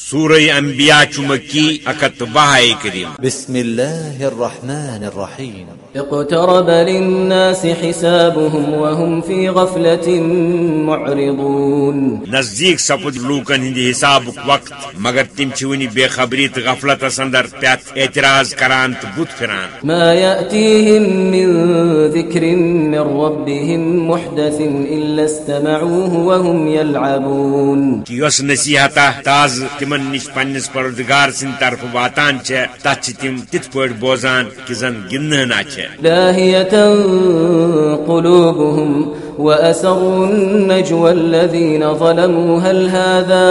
سورہ انبیاء چمکی اکت بہائے کریم. بسم الله الرحمن الرحيم اقترب للناس حسابهم وهم في غفلة معرضون. نزدیک سپد لوکن ہند حساب وقت مگر تم ونی بے خبری تو غفلت اندر پت اعتراض کران تو بت پھران. ما يأتيهم من ذكر من ربهم محدث إلا استمعوه وهم يلعبون یس نصیحتہ تاز تمن نش پنس پردگار سن طرف واتان چھ تت چھ تم تت پٲٹھۍ بوزان کہ زن چھ لاهية قلوبهم وأسروا النجوى الذين ظلموا هل هذا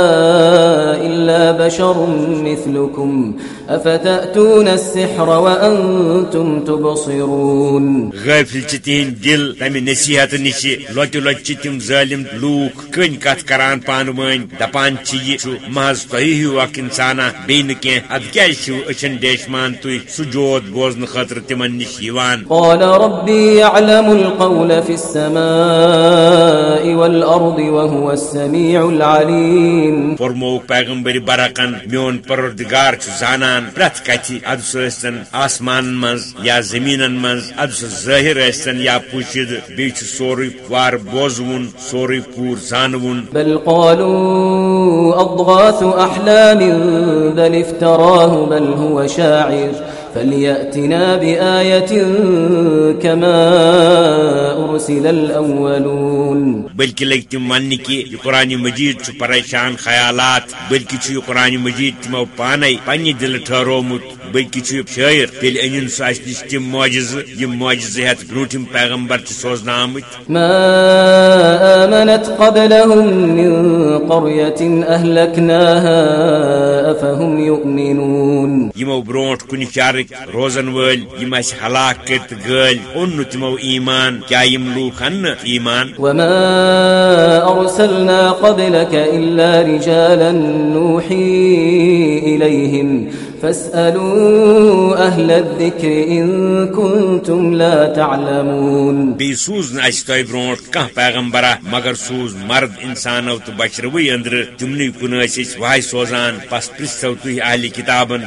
إلا بشر مثلكم؟ أفتأتون السحر وأنتم تبصرون؟ غافل تہند دل تمہ نصیحت نش لوت لوت چھ تم ظالم لوک کن کت کران پان ون دپان یہ چھ محض تہی ہیو اک انسانا بی نہ کی اد کیا چھو اچھن دیشمان تھی سجود بوزن خاطر تمن نش یوان قال ربي يعلم القول في السماء والأرض وهو السميع العليم فرموک پیغمبر برقن میون پروردگار چھ زانان پرت کتی ادس ٲسۍتن آسمان منز یا زمینن منز ادس ظاہر ٲسۍتن یا پوشید بیٚیہِ چھُ سورُے وار بوزوُن سورُے پوٗر زانوُن بل قالوا أضغاث أحلام بل افتراه بل هو شاعر فليأتنا بآية كما أرسل الأولون بلکہ لگ تم ون کہ یہ قرآن مجید چھ پریشان خیالات بلکہ چھ یہ قرآن مجید تمو پانے پنہ دل ٹھہرومت بلکہ چھ شاعر تیل ان سہ اس نش تم معجز یم معجز ہت بروٹم پیغمبر چھ سوزنا آمت ما آمنت قبلهم من قرية أهلكناها أفهم يؤمنون یمو برونٹ کن شارک روزن ول یم اس ہلاک کرت گل اون تمو ایمان کیا یم لوک ان ایمان؟ وما أرسلنا قبلك إلا رجالا نوحي إليهم فاسألوا أهل الذكر إن كنتم لا تعلمون. بی سوز تہ برونٹ کانٛہہ پیغمبرا مگر سوز مرد انسانو تو بشروی اندر تمنی کن اس وای سوزان پس پرستو تھی اہل کتابن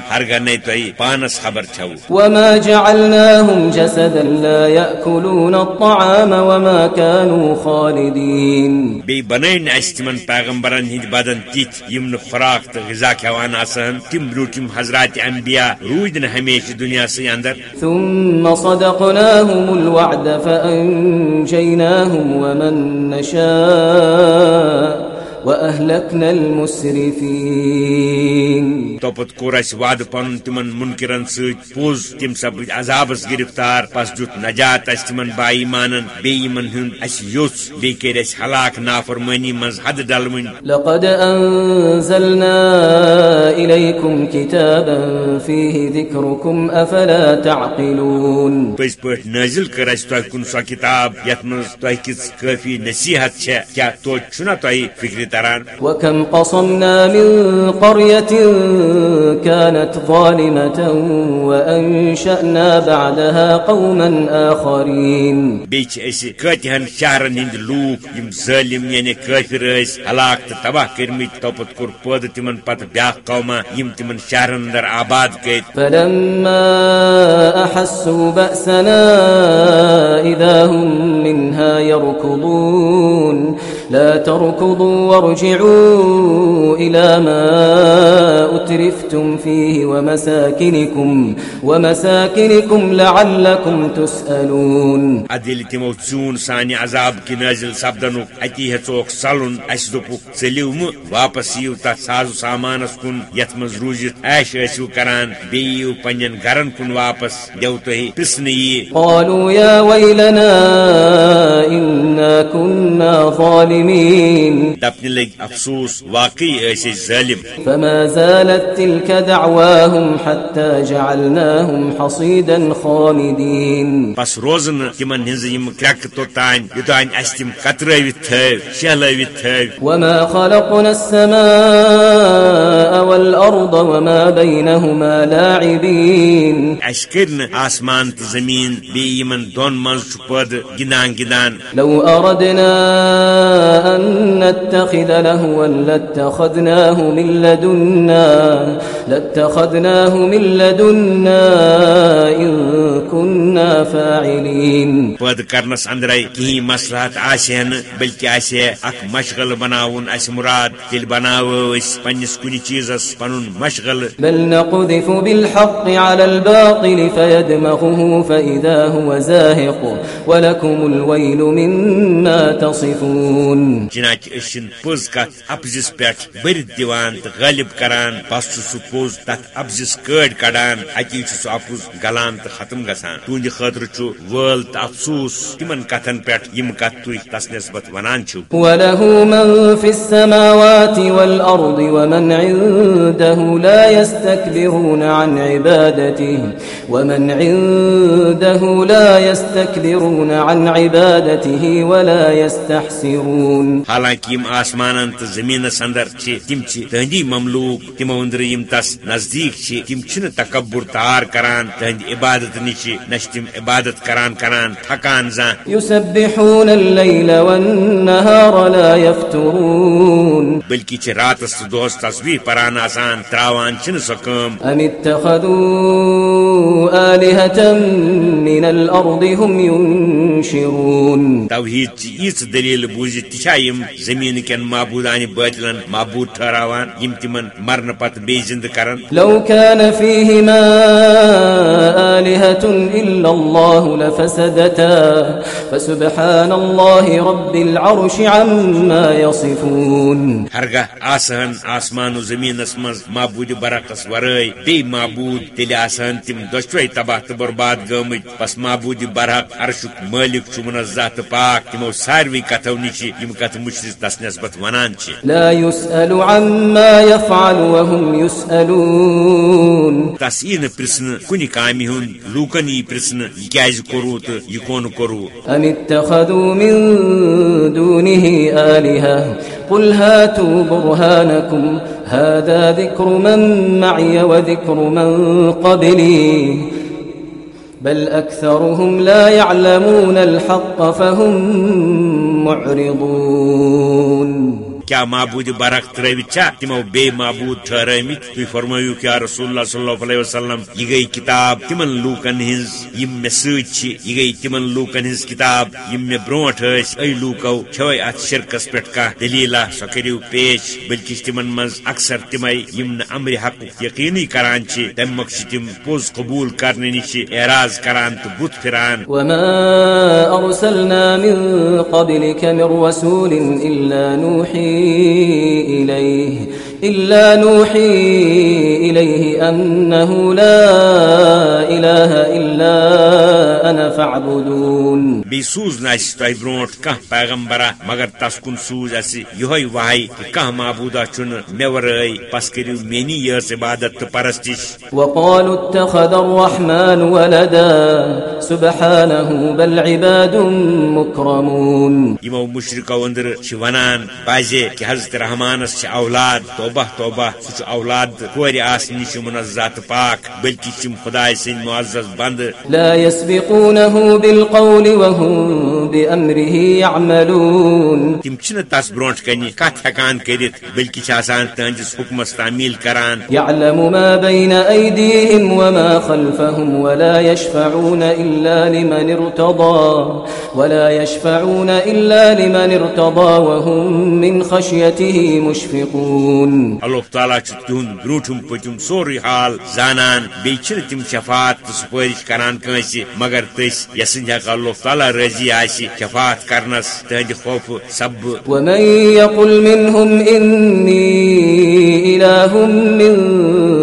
نے تہ پانس خبر چھو۔ وما جعلناهم جسدا لا يأكلون الطعام وما كانوا خالدين. بی بنائن اس تمن پیغمبرن ہند بدن تیت خوراک تو غذا کھوان آسان تم برونٹم حضرات انبیاء روید نہ ہمیشہ دنیا سے اندر۔ ثم صدقناهم الوعد فانشيناهم ومن نشاء۔ وأهلكنا المسرفين توپت کور اس وعد پن تمن منکرن ست پوز تم سب عذابس گرفتار پس دیت نجات اس تمن با ایمانن بی ایمن ہند اس یوس بی کر اس ہلاک نافرمانی منز حد ڈلون لقد أنزلنا إليكم كتابا فيه ذكركم أفلا تعقلون پز پٲٹھۍ نازل کر اس تہ کن سو کتاب یت منز تہ کس کافی نصیحت چھ کیا تو چھنا تہ فکر تران وكم قصمنا من قرية كانت ظالمة وأنشأنا بعدها قوما آخرين. ہند لوک یم ظالم یعنی کافر اس ہلاک تو تباہ کرمت توپت کور پود تمن پتہ بیاکھ قوما یم تمن شہرن اندر آباد کت فلما أحسوا بأسنا إذا هم منها يركضون. لا تركضوا وارجعوا إلى ما أترفتم فيه ومساكنكم ومساكنكم لعلكم تسألون. ادل تمو چون سانہ عذاب کی نازل اتی ہچوک سلن اس دپک ژلیو مہ واپس یو تت ساز و سامانس کن یت مز روزت عیش ٲسِو کران یِیِو پننٮ۪ن گرن کُن واپس. تۄہہِ پرژھنہٕ یہِ قالوا يا ويلنا إنا كنا ظالمين. دپنہِ لگۍ افسوس واقعی أسۍ ظٲلم فما زالت تلك دعواهم حتى جعلناهم حصيدا خامدين۔ بس روزن تِمن ہٕنٛزٕ یِم کرٛٮ۪کہٕ توٚتانۍ یوٚتانۍ اَسہِ تِم کترٲوِتھ تھٲو شہلٲوِتھ تھٲو وما خلقنا السماء والأرض وما بينهما لاعبين۔ اس کر آسمان تو زمین بی یمن دون مز پد گندان گندان لو أردنا أن نتخذ لهوا لاتخذناه من لدنا لاتخذناه من لدنا إن كنا فاعلين. پد کرنس اندرے کہیں مسلحت آسہ ن بلکہ آسہ اخ مشغل بناون اس مراد تیل بناو اس پنس کن چیزس پن مشغل. بل نقذف بالحق على الباطل فيدمغه فإذا هو زاهق ولكم الويل مما تصفون. چنانچہ اشن پوز کت اپزس پہ برت دیوان تو غالب کران بس سہ پوز تت اپزس کڑ کڑان اتی سہ اپز گلان تو ختم گسان تہند خاطر وال تو افسوس تمن کتن پہ یم کت تھی تس نسبت ونان چھو۔ وله من في السماوات والأرض ومن عنده لا يستكبرون عن عبادته ومن عنده لا يستكبرون عن عبادته ولا يستحسرون۔ حالانکہ یم آسمان تو زمین اندر تم تہندی مملوک تمو اندر یم تس نزدیک تم تکبر تار کران تہند عبادت نش نش تم عبادت کران کران تھکان زان والنهار لا يفترون بلکہ چھ راتس تو دہس تصویر پران آسان تراوان چھ سو کم أم اتخذوا آلهة من الأرض هم ينشرون توحید ایس دلیل بوزت تچھا یم زمین کن معبودان باطلن معبود ٹھہراوان یم تمن مرن پت بی زند کرن۔ لو كان فيهما آلهة إلا الله لفسدتا فسبحان الله رب العرش عما يصفون ہرگاہ آسان آسمان و زمینس مز معبود برعکس ورائے بی معبود تیل آسان تم دشوے تباہ تو برباد گمت بس معبود برحق عرشک مالک چھ منزہ تو پاک تمو ساروی کتو نش یم کت مشرس تس نسبت ونان چھ لا يسأل عما يفعل وهم يسألون. تس ای پرسن کن کامہ ہند لوکن ای پرسن یہ کیاز کرو تو یہ کون کرو أم اتخذوا من دونه آلهة قل هاتوا برهانكم هذا ذكر من معي وذكر من قبلي بل أكثرهم لا يعلمون الحق فهم معرضون کیا معبود برق تروت چھا تمو بے معبود ٹھہرمت تھی فرمایو کیا رسول اللہ صلی اللہ علیہ وسلم یہ گئی کتاب تمن لوکن ہز یم مے سچ یہ گئی تمن لوکن ہز کتاب یم مے بروٹ اس ای لوکو چھوے ات شرکس پٹھ کا دلیلہ سو کریو پیش. بلکہ تمن مز اکثر تمے یم نہ امر حق یقینی کران چھ تم مقصد تم پوز قبول کرنے نش اعراض کران تو بت پھران. وما أرسلنا من قبلك من رسول إلا نوحي إليه إلا نوحي إليه أنه لا إله إلا أنا فاعبدون. بی سوز نس تہ برونٹ کھانا پیغمبرا مگر تس کن سوز اس یہ وحی کہ کھانا معبودہ چھ مے ورائے پس کرو مینی یس عبادت تو پرستش۔ وقالوا اتخذ الرحمن ولدا سبحانه بل عباد مكرمون یمو مشرکو اندر چھ ونان بازے کہ حضرت رحمانس چھ اولاد توبہ توبہ سہ چھ اولاد کور آسنی چھ منزات پاک بلکہ چم خدائے سن معزز بند۔ لا يسبقونه بالقول وهم بأمره يعملون تم تس برونٹ کنی کت ہکان کرت بلکہ چھ آسان تہندس حکمس تعمیل کران۔ يعلم ما بين أيديهم وما خلفهم ولا يشفعون إلا لمن ارتضى ولا يشفعون إلا لمن ارتضى وهم من خشيته مشفقون۔ اللہ تعالیٰ چھ تہند بروٹم پتم سوری حال زانان۔ بی چھ تم شفاعت تو سپارش کران کنس مگر تس یسن حق اللہ تعالیٰ رضی آسی شفاعت کرنس تہند خوف سب۔ ومن يقل منهم إني إله من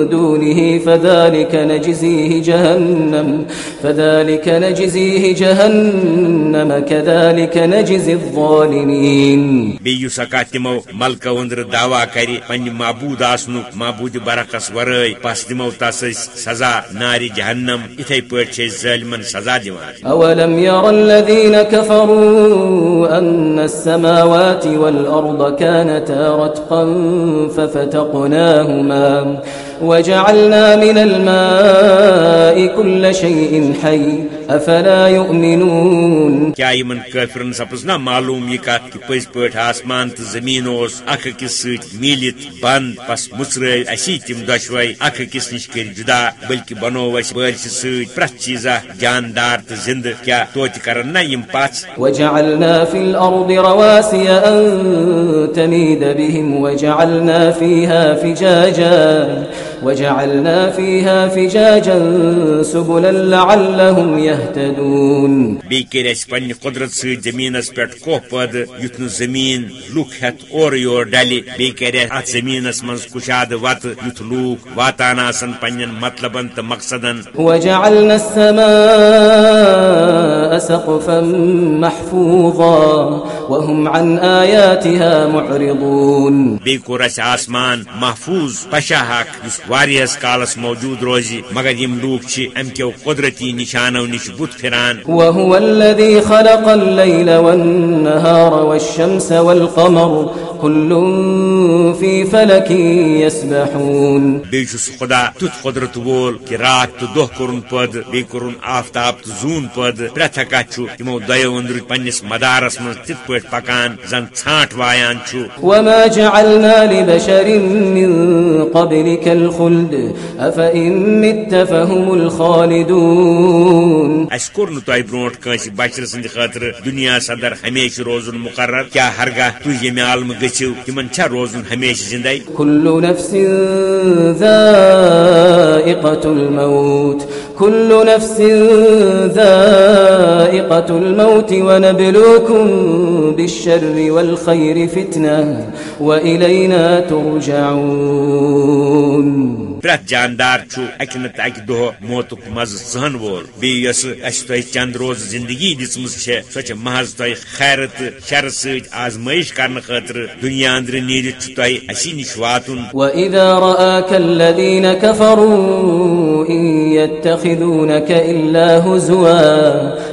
دونه فذلك نجزيه جهنم فذلك نجزيه جهنم كذلك نجزي الظالمين بیس اکا تمو ملکہ اندر دعویٰ کر پنہ معبود آسن معبود برعکس ورائے پس دمو تس سزا نار جہنم اتھے پہ ظالمن سزا دان أولم ير الذين كفروا أن السماوات والأرض كانتا رتقا ففتقناهما وجعلنا من الماء كل شيء حي أفلا يؤمنون کیا یمن کافرن سپز نا معلوم یہ کت کہ پز پہ آسمان تو زمین اس اخ اکس ست میلت بند پس مچر اسی تم دشوے اخ اکس نش کر جدا بلکہ بنو اس بارش ست پرت چیزا جاندار تو زند کیا توت کرن نا یم پاس؟ وجعلنا في الأرض رواسي أن تميد بهم وجعلنا فيها فجاجا۔ وجعلنا فيها فجاجا سبلا لعلهم يهتدون. بی کر اس پنہ قدرت ست زمینس پہ کوہ پد یت ن زمین لوک ہت اور یور ڈلہ بی کر ات زمینس من کشاد وت یت لوک واتان آسن پنن مطلبن تو مقصدن۔ وجعلنا السماء سقفا محفوظا وهم عن آياتها معرضون. بی کور اس آسمان محفوظ پشا حق اس واریس کالس موجود روزی مگر یم لوک چھ ام کیو قدرتی نشانو نش بت پھران۔ وهو الذي خلق الليل والنهار والشمس والقمر كل في فلك يسبحون۔ بیس خدا تیت قدرت وول کہ رات تو دہ کورن پد بی کورن آفتاب تو زون پد۔ پریت ہکت تمو دو اندر پنس مدارس من تت پہ پکان زن ژھانٹ وایان چھو وما جعلنا لبشر من قبلك الخلد أفإن مت فهم الخالدون. نو تہ برونٹ کنس بشر سند خاطر دنیا صدر ہمیشہ روزن مقرر۔ کیا ہرگاہ تھی یم عالم گژھو تمن چھا روزن ہمیشہ زندے كل نفس ذائقة الموت كل نفس ذائقة الموت ونبلوكم بالشر والخير فتنة وإلينا ترجعون. پریت جاندار چھو اکہ نت اکہ دہ موتک مز ژہن وول۔ بیس اس تہ چند روز زندگی دم سو محض تہ خیر تو شر ست آزمائش کرنے خاطر دنیا اندر نیرت تہ اسی نش واتن۔ وإذا رآك الذين كفروا إن يتخذونك إلا هزوا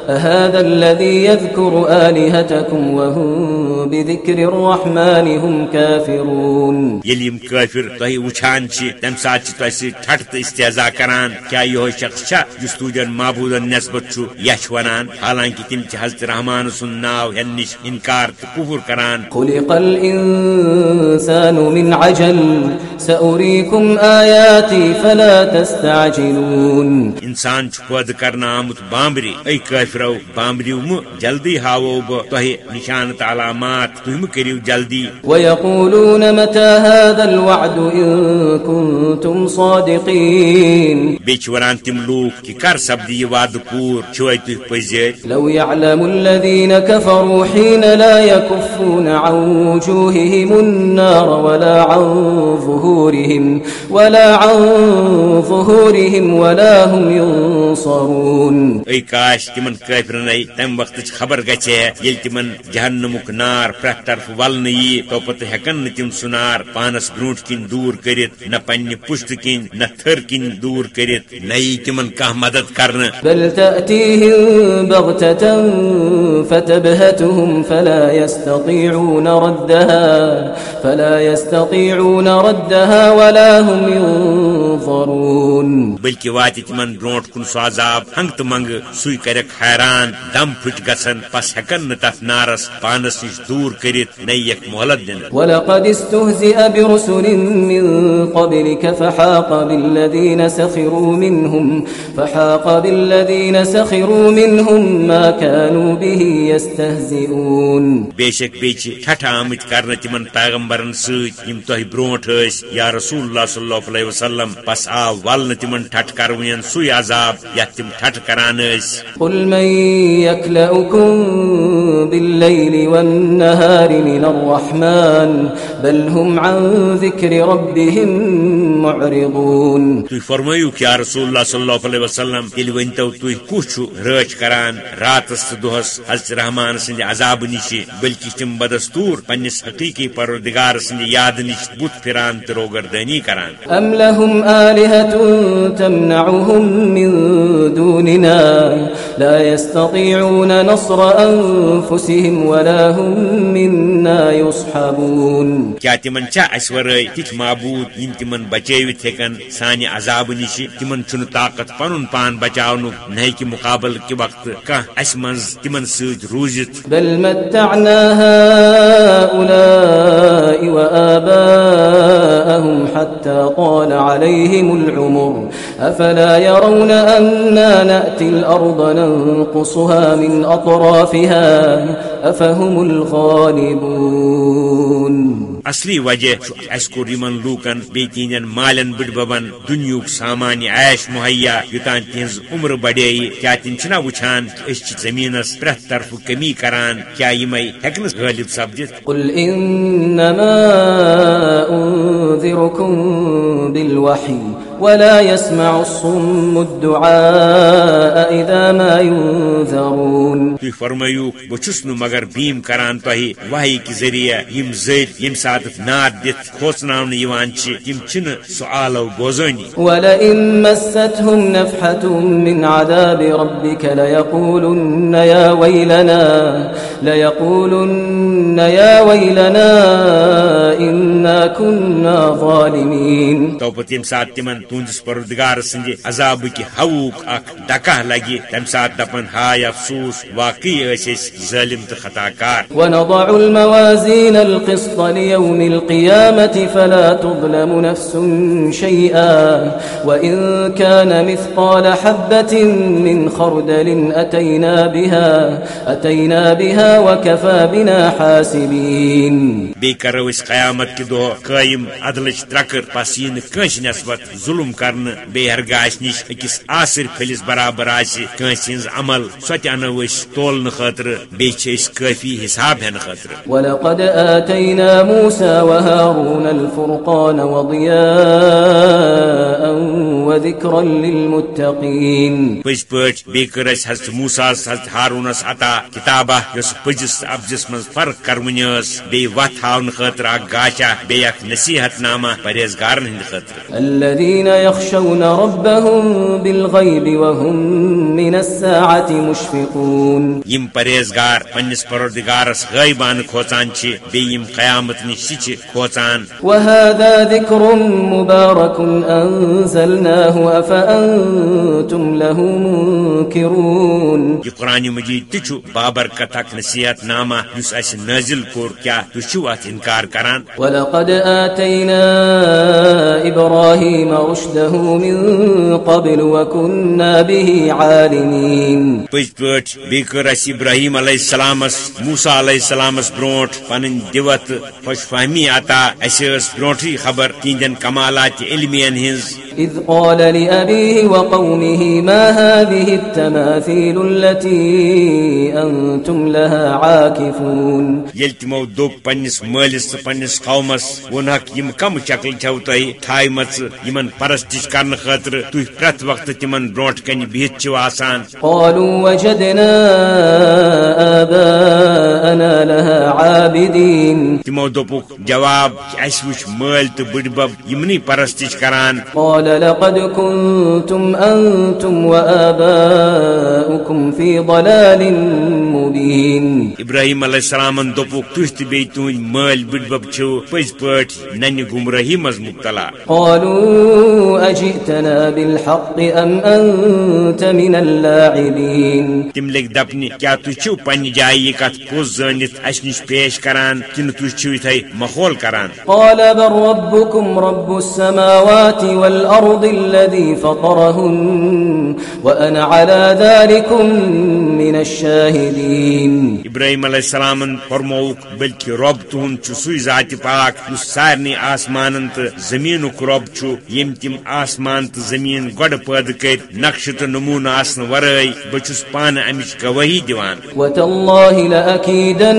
أهذا الذي يذكر آلهتكم وهم بذكر الرحمن هم كافرون۔ یل یم کافر تہ وچھان چھ تم سات چھ تہ سی ٹھٹ تو استہزاء کران۔ کیا یہ شخص چھا جس تجن معبودن نسبت چھو یچ ونان حالانکہ تم چھ حضرت رحمان سن ناو ہن نش انکار تو کفر کران۔ خلق الإنسان من عجل سأريكم آياتي فلا تستعجلون۔ انسان چھ پد کرنا آمت بامبری۔ اے کافرو بامبریو م جلدی ہاوو بہ تہ نشانت علامات تم کریو جلدی۔ ويقولون متى هذا الوعد إن كنتم صادقين. بیچ وران تم کہ کر سپدی یہ وعد پور چھوئے تہ پزیر لو يعلم الذين كفروا حين لا يكفون عن وجوههم النار ولا عن ظهورهم ولا عن ظهورهم ولا هم ينصرون اے کاش تمن کافرن تم وقت خبر گچے یل تمن جہنمک نار پرت طرف ولن یہ تو ہیکن نہ تم سنار پانس برونٹ کن دور کرت نہ پنہ پشت کن نہ تھر کن دور کرت نہ ای تمن مدد کرنہ بل تأتيهم بغتة فتبهتهم فلا يستطيعون ردها فلا يستطيعون ردها ولا هم ينظرون۔ بلکہ وات تمن برونٹ کن سو عذاب ہنگ تو منگ سوئی کرک حیران دم پھٹ گسن پس ہیکن نہ تف نارس پانس نش دور کرت نہ یک مہلت دن ولقد استهزئ برسل من قبلك فحاق بالذين سخروا منهم فحاق بالذين سخروا منهم ما كانوا به يستهزئون. بے شک بیچ ٹھٹھ آمت کرنے تمن پیغمبرن ست یم تہ برونٹ ٲسۍ یا رسول اللہ صلی اللہ علیہ وسلم پس آو ولن تمن ٹھٹھ کروین سوی عذاب یتھ تم ٹھٹھ کران ٲسۍ۔ قل من يكلؤكم بالليل والنهار من الرحمن بل هم عن ذكر ربهم معرضون. تھی فرمائیو کہ رسول اللہ صلی اللہ علیہ وسلم یل ونتو تھی کچھ رچ کران راتس تو دہس حضرت رحمان سند عذاب نش بلکہ تم بدستور پنس حقیقی پروردگار سند یاد نش بت پھران تو روگردانی کران أم لهم آلهة تمنعهم من دوننا لا يستطيعون نصر أنفسهم ولا هم منا يصحبون. کیا تمن چھا اس ورٲے تِتھ معبوٗد یِم تمن بچٲوِتھ ہیٚکن سانہِ عذابہٕ نِش تمن طاقت پنُن پان بچاونُک نہ مُقابل کہِ وقتہٕ کانٛہہ اسہِ منٛز تمن سۭتۍ روٗزِتھ بل متعنا هؤلاء وآباءهم حتى طال عليهم العمر. أفلا يرون أنا نأتي الأرض ننقصها من أطرافها؟ أفهم الغالبون اصلی وجہ اس کور یمن لوکن بی تین مالن بڑ ببن دنیوک سامان عیش مہیا یوتان تہذ عمر بڑے کیا تم چھنا وچھان اس زمینس پرت طرف کمی کران کیا یم ہیکن غالب سپدت قل انما انذركم بالوحي ولا يسمع الصم الدعاء اذا ما ينذرون. تھی فرمایو بچس نو مگر بیم کران تہ وحی کی ذریعہ یم زید یم سات ناد دت کھوسناون یوان چھ تم چھن سوالو بوزانی ولئن مستهم نفحة من عذاب ربك ليقولن يا ويلنا ليقولن يا ويلنا إنا كنا ظالمين. تو پت یم سات تمن تہندس پردگار سند عذاب کی ہوک اخ ڈکہ لگی تم سات دپن ہائے افسوس واقعی اس ظالم تو خطا کار ونضع الموازين القسط ليوم القيامة فلا تظلم نفس شيئا وإن كان مثقال حبة من خردل أتينا بها أتينا بها وكفى بنا حاسبين بی کرو اس قیامت کے دو قائم عدلچ ترکر پس یہ کنس نسبت ظلم کرن بے نش اکس آصر پھلس برابر آس کنس ہز عمل سو تہ انو اس خاطر بیچ اس کافی حساب ہن خاطر ولقد آتينا موسى وهارون الفرقان وضياء وذكرا للمتقين۔ پز پٲٹھۍ بیٚیہِ کٔر اَسہِ حضرت موساس حضرت ہارونس عطا کتابہ یۄس پٔزِس تہٕ ابزس منٛز فرق کرونی ٲس بیٚیہِ وتھ ہاونہٕ خٲطرٕ اکھ گاچا بیٚیہِ اکھ نصیحت نامہ پرہیزگارن ہٕنٛدِ خٲطرٕ۔ الذين يخشون ربهم بالغيب وهم من الساعة مشفقون. یم پرہیزگار پننس پروردگارس غٲبانہٕ کھوژان چھِ بیٚیہِ یم قیامت نِش تہِ چھِ کھوژان وهذا ذكر مبارك أنزلناه أفأنتم له منكرون. یہ قرآن مجید تہ چھُ بابرکت اکھ نصیحت نامہ یُس اسہِ نٲزِل کوٚر کیٛاہ تُہۍ چھِو اتھ انکار کران؟ ولقد آتينا إبراهيم رشده من قبل وكنا به عالمين. پٔزۍ پٲٹھۍ بیٚیہِ کٔر اَسہِ ابراہیم علیہ السلامس موسا علیہ السلامس برونٛٹھ پنٕنۍ دِوت تہٕ خۄش فہمی عطا اسہِ ٲس برونٛٹھٕے خبر تِہنٛدٮ۪ن کمالات علمین ہٕنٛز. إذ قال لأبيه وقومه ما هذه التماثيل التي أنتم لها عاكفون ییٚلہِ تِمو دوٚپ پننس مٲلِس تہٕ پننس قومس وونکھ یم کم شکل چھو تۄہہِ تھایمژ یمن پرستش کرنہٕ خٲطرٕ تُہۍ پرٛٮ۪تھ وقتہٕ تِمن برونٛٹھ کنہِ بِہِتھ چھِو آسان۔ قالوا وجدنا آباءنا لها عابدين. تِمو دوٚپُکھ جواب اسہِ وٕچھ مٲلۍ تہٕ بٕڈبب یِمنٕے پرستش کران۔ قال لقد كنتم أنتم وآباؤكم في ضلال مبين. ابراہیم علیہ السلامن دوٚپُکھ تُہۍ تہٕ بیٚیہِ تُہنٛدۍ مٲلۍ بٕڈبب چھِو پٔزۍ پٲٹھۍ ننہِ گمراہی منٛز مُبتلا۔ قالوا أجئتنا بالحق أم أنت من اللاعبين؟ تِم لٔگۍ دپنہِ کیٛاہ تُہۍ چھِو پننہِ جایہِ یہِ کتھ پوٚز زٲنِتھ اسہِ نِش پیش کران کِنہٕ تُہۍ چھِو ماحول کران؟ قال بل ربكم رب السماوات والأرض الذي فطرهن وأنا على ذلك من الشاهدين. ابراہیم علیہ السلامن فرمووُکھ بلکہ رۄب تُہُنٛد چھُ سُے ذاتہِ پاک یُس سارنٕے آسمانن رۄب چھُ ییٚمۍ تِم آسمان تہٕ زٔمیٖن گۄڈٕ پٲدٕ کٔرۍ نقشہٕ تہٕ نموٗنہٕ آسنہٕ ورٲے بہٕ چھُس پانہٕ امِچ گوٲہی دِوان۔ وتالله لأكيدن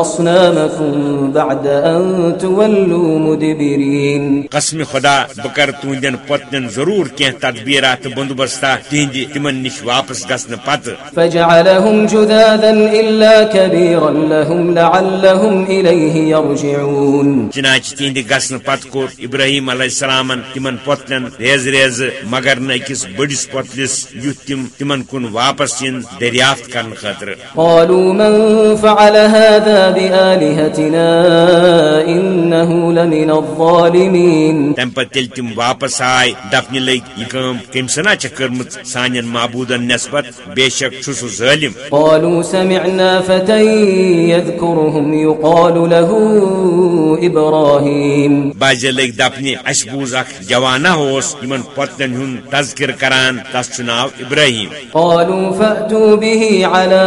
أصنامكم بعد أن تولوا مدبرين۔ قسم خدا بکر تہندین پتن ضرور کی تدبیرات بندوبستہ تہندی تمن نش واپس گھن پتہ۔ فجعلهم جذاذا إلا كبيرا لهم لعلهم إليه يرجعون۔ تہندِ ابراہیم علیہ السلام تمن پتلن ریز ریز مگر نہ أکس بڑس پتلس یُتھ تم تمن کن واپس ین دریافت کرن خاطر قالوا من فعل هذا بآلهتنا إنه لمن الظالمين. تم پتہ تیل تم واپس آئے دپنہ لگ یہ کم کم سنا چھ کرمت سانین معبودن نسبت بے شک چھ سو ظالم قالوا سمعنا فتى يذكرهم يقال له إبراهيم. بازی لگ دپنہ اس بوز اخ جوانہ ہوس، یمن پتن ہن تذکر کران تس چھ ناو ابراہیم۔ قالوا فأتوا به على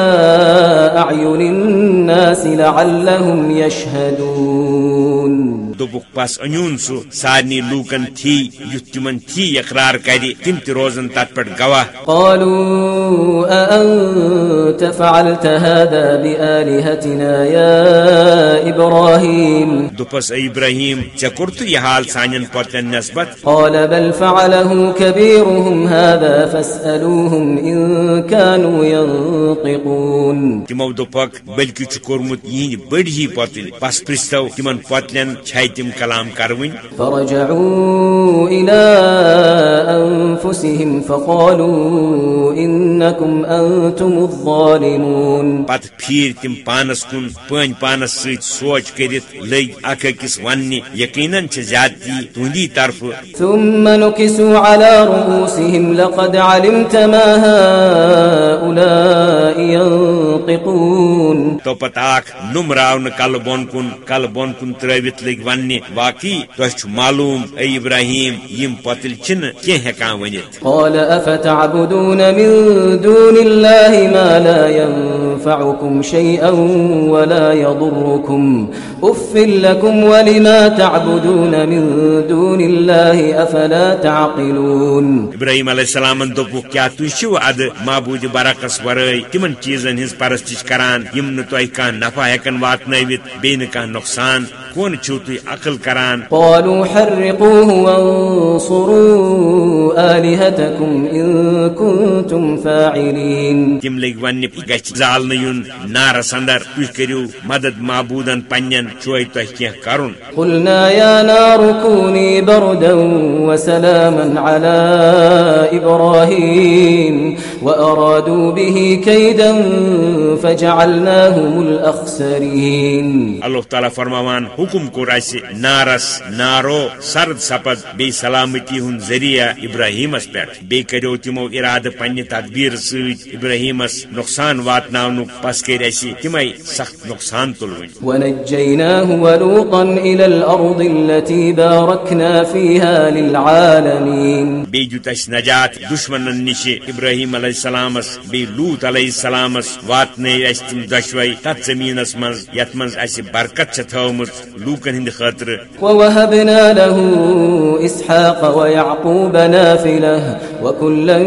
أعين الناس لعلهم يشهدون۔ دوپک پس انیون سو سارنی لوکن تھی یُتھ تمن تھی اقرار کری تم تہ روزن تت پہ گواہ۔ دوپس اے ابراہیم ژے کورت یہ حال سانین پتلن نسبت؟ قال بل فعله كبيرهم هذا فاسألوهم إن كانوا ينطقون۔ تمو دوپک بلکہ چھ کورمت یہند بڑ ہی پتل پس پرستو تمن پتلن چھے تم کلام کرون فرجعوا إلى أنفسهم فقالوا إنكم أنتم الظالمون. پت پھیر تم پانس کن پن پانس ست سوچ کرت لگ اک اکس ون یقیناً چھ زیادتی تہندی طرف ثم نكسوا على رؤوسهم لقد علمت ما هؤلاء ينطقون. تو پت اخ نمراون کل بون کن کل بون کن تروت لگ ون واقعی تہ معلوم اے ابراہیم یم پتل چھ کی ہیکان ونت قال أفتعبدون من دون الله ما لا ينفعكم شيئا ولا يضركم؟ أف لكم ولما تعبدون من دون الله أفلا تعقلون؟ ابراہیم علیہ السلام دپو کیا تھی چھو اد معبود برعکس ورائے تمن چیزن ہز پرستش کران یم تہ کان نفع ہیکن واتنوت بی نہ کان نقصان کون چھو عقل کران؟ قالوا حرقوه وانصروا آلهتكم إن كنتم فاعلين. تم لگ ون گھ زالن یون نارس اندر تھی کرو مدد معبودن پنن چوئے تہ کی کرن قلنا يا نار كوني بردا وسلاما على إبراهيم وأرادوا به كيدا فجعلناهم الأخسرين. اللہ تعالیٰ فرماوان حکم اس نارس نارو سرد سپد بی سلامتی ہن ذریعہ ابراہیمس پہ بی کرو تمو ارادہ پنہ تدبیر ست ابراہیمس نقصان واتناونک پس کر اس تمے سخت نقصان تلون ونجيناه ولوطا إلى الأرض التي باركنا فيها للعالمين بی اس نجات دشمنن نش ابراہیم علیہ السلامس بی لوت علیہ السلامس واتنے اس تم دشوئی تت زمین من یت من اس برکت چھ تھومت لوکن ہند خاطر ووهبنا له ويعقوب وكلا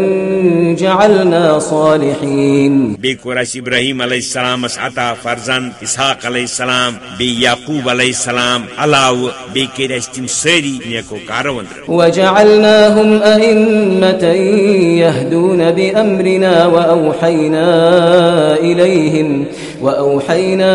جعلنا صالحين بی اس ابراہیم علیہ السلامس عطا فرزن اسحاق علیہ السلام بی یعقوب علیہ السلام علاوہ بی کر اس تم سری نیکو کاروندر وجعلناهم أئمة يهدون بأمرنا وأوحينا إليهم وأوحينا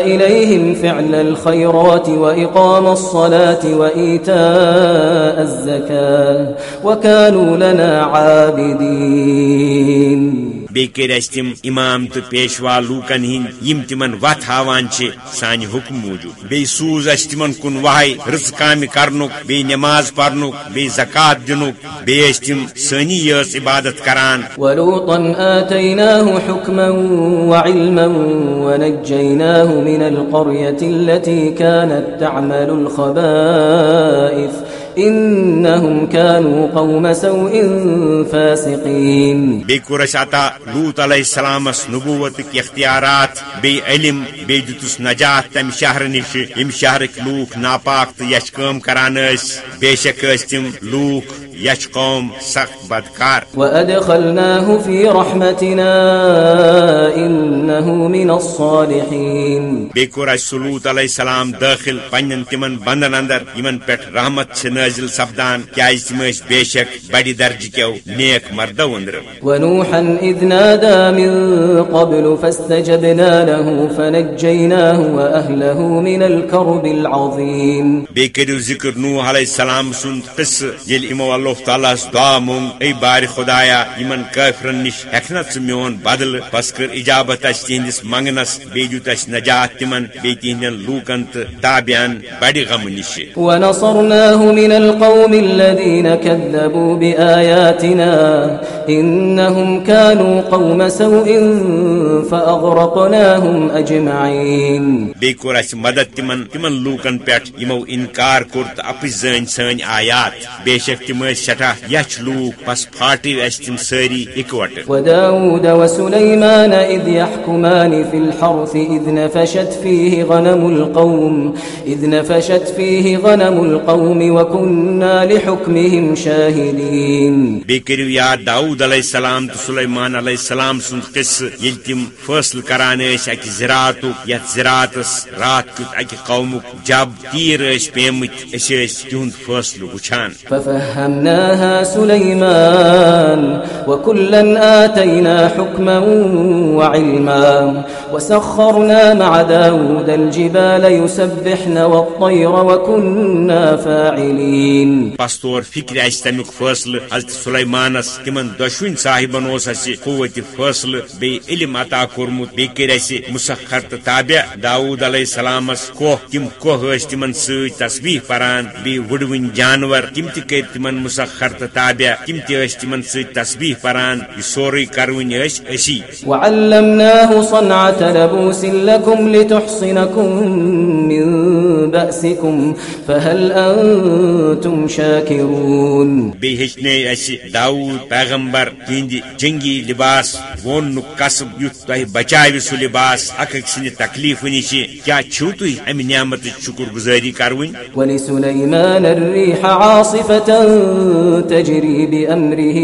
إليهم فعل الخيرات وإقام الصلاة وإيتاء الزكاة. وكانوا لنا عابدين بی کر اس تم امام تو پیشوا لوکن ہند یم تمن وت ہاوان چھ سانہ حکم موجود۔ بی سوز اس تمن کن وحی رز کام کرنک بی نماز پرنک بی زکات دنک۔ بی اس تم سنی یس عبادت کران۔ ولوطا آتيناه حكما وعلما ونجيناه من القرية التي كانت تعمل الخبائث۔ انهم كانوا قوم سوء فاسقين. بكرشاتا لوط عليه السلام نبوت اختیارات بی علم بی دتس نجات، تم شہر نش یم شہرک لوک ناپاک تو یچ کام کران اس بے شک اس تم لوک یچ قوم سخت بدکار. وأدخلناه في رحمتنا إنه من الصالحين. بی کور اس سلوت علیہ السلام داخل پنن تمن بندن اندر یمن پٹ رحمت چھ نازل سپدان کیاز تم اس بے شک بڑی درج کیو نیک مردو اندر۔ ونوحا إذ نادى من قبل فاستجبنا له فنجيناه وأهله من الكرب العظيم۔ بی کرو ذکر نوح علیہ السلام سن قصہ یل امو اللہ تعالیٰ دعا مونگ اے بار خدایا یمن کافرن نش ہیکنا ژٕ میون بدل بس کر اجابت اس تہندس منگنس بی دیت اس نجات تمن بی تہندین لوکن تو تابعن بڑ غم نش ونصرناه من القوم الذين كذبوا بآياتنا إنهم كانوا قوم سوء فأغرقناهم أجمعين. بی کور اس مدد تمن تمن لوکن پٹ یمو انکار کور تو اپز زن سن آیات۔ بے شک تم سٹھاہ یچھ لوک بس پھاٹو اس تم ساری اکوٹ وداود وسليمان إذ يحكمان في الحرث إذ نفشت فيه غنم القوم إذ نفشت فيه غنم القوم وكنا لحكمهم شاهدين بی کرو یاد داود علیہ السلام تو سلیمان علیہ السلام سن قصہ یل تم فیصل کران اس اکہ زراعت یت زراعتس رات کیت اکہ قومک جب تیر اس پیمت اس اس تہند فیصل وچھان۔ ففهمناها سليمان وكلا آتينا حكما وعلما وسخرنا مع داود الجبال يسبحن والطير وكنا فاعلين پس طور فکر اس تمیک فیصل حضرت سلیمانس تمن دشوین صاحبن اس اس قوت فیصل بی علم عطا کورمت بی کر اس مسخر تو تابع داود علیہ السلامس کوہ تم کوہ اس تمن ست تسبیح پران بی وڈوین جانور تم تہ کر تمن مسخر تو تابع تم اس تمن ست تسبیح پران یہ سوری کرون اس اسی وعلمناه صنعة لبوس لكم لتحصنكم من بأسكم فهل أنتم شاكرون؟ بی ہچنے اس داود پیغمبر تہندی جنگی لباس وون کسب یت تہ بچاو سہ لباس اک سند تکلیف نش کیا چھو تھی امہ نعمت شکر گزاری کرون ولسليمان الريح عاصفة تجري بأمره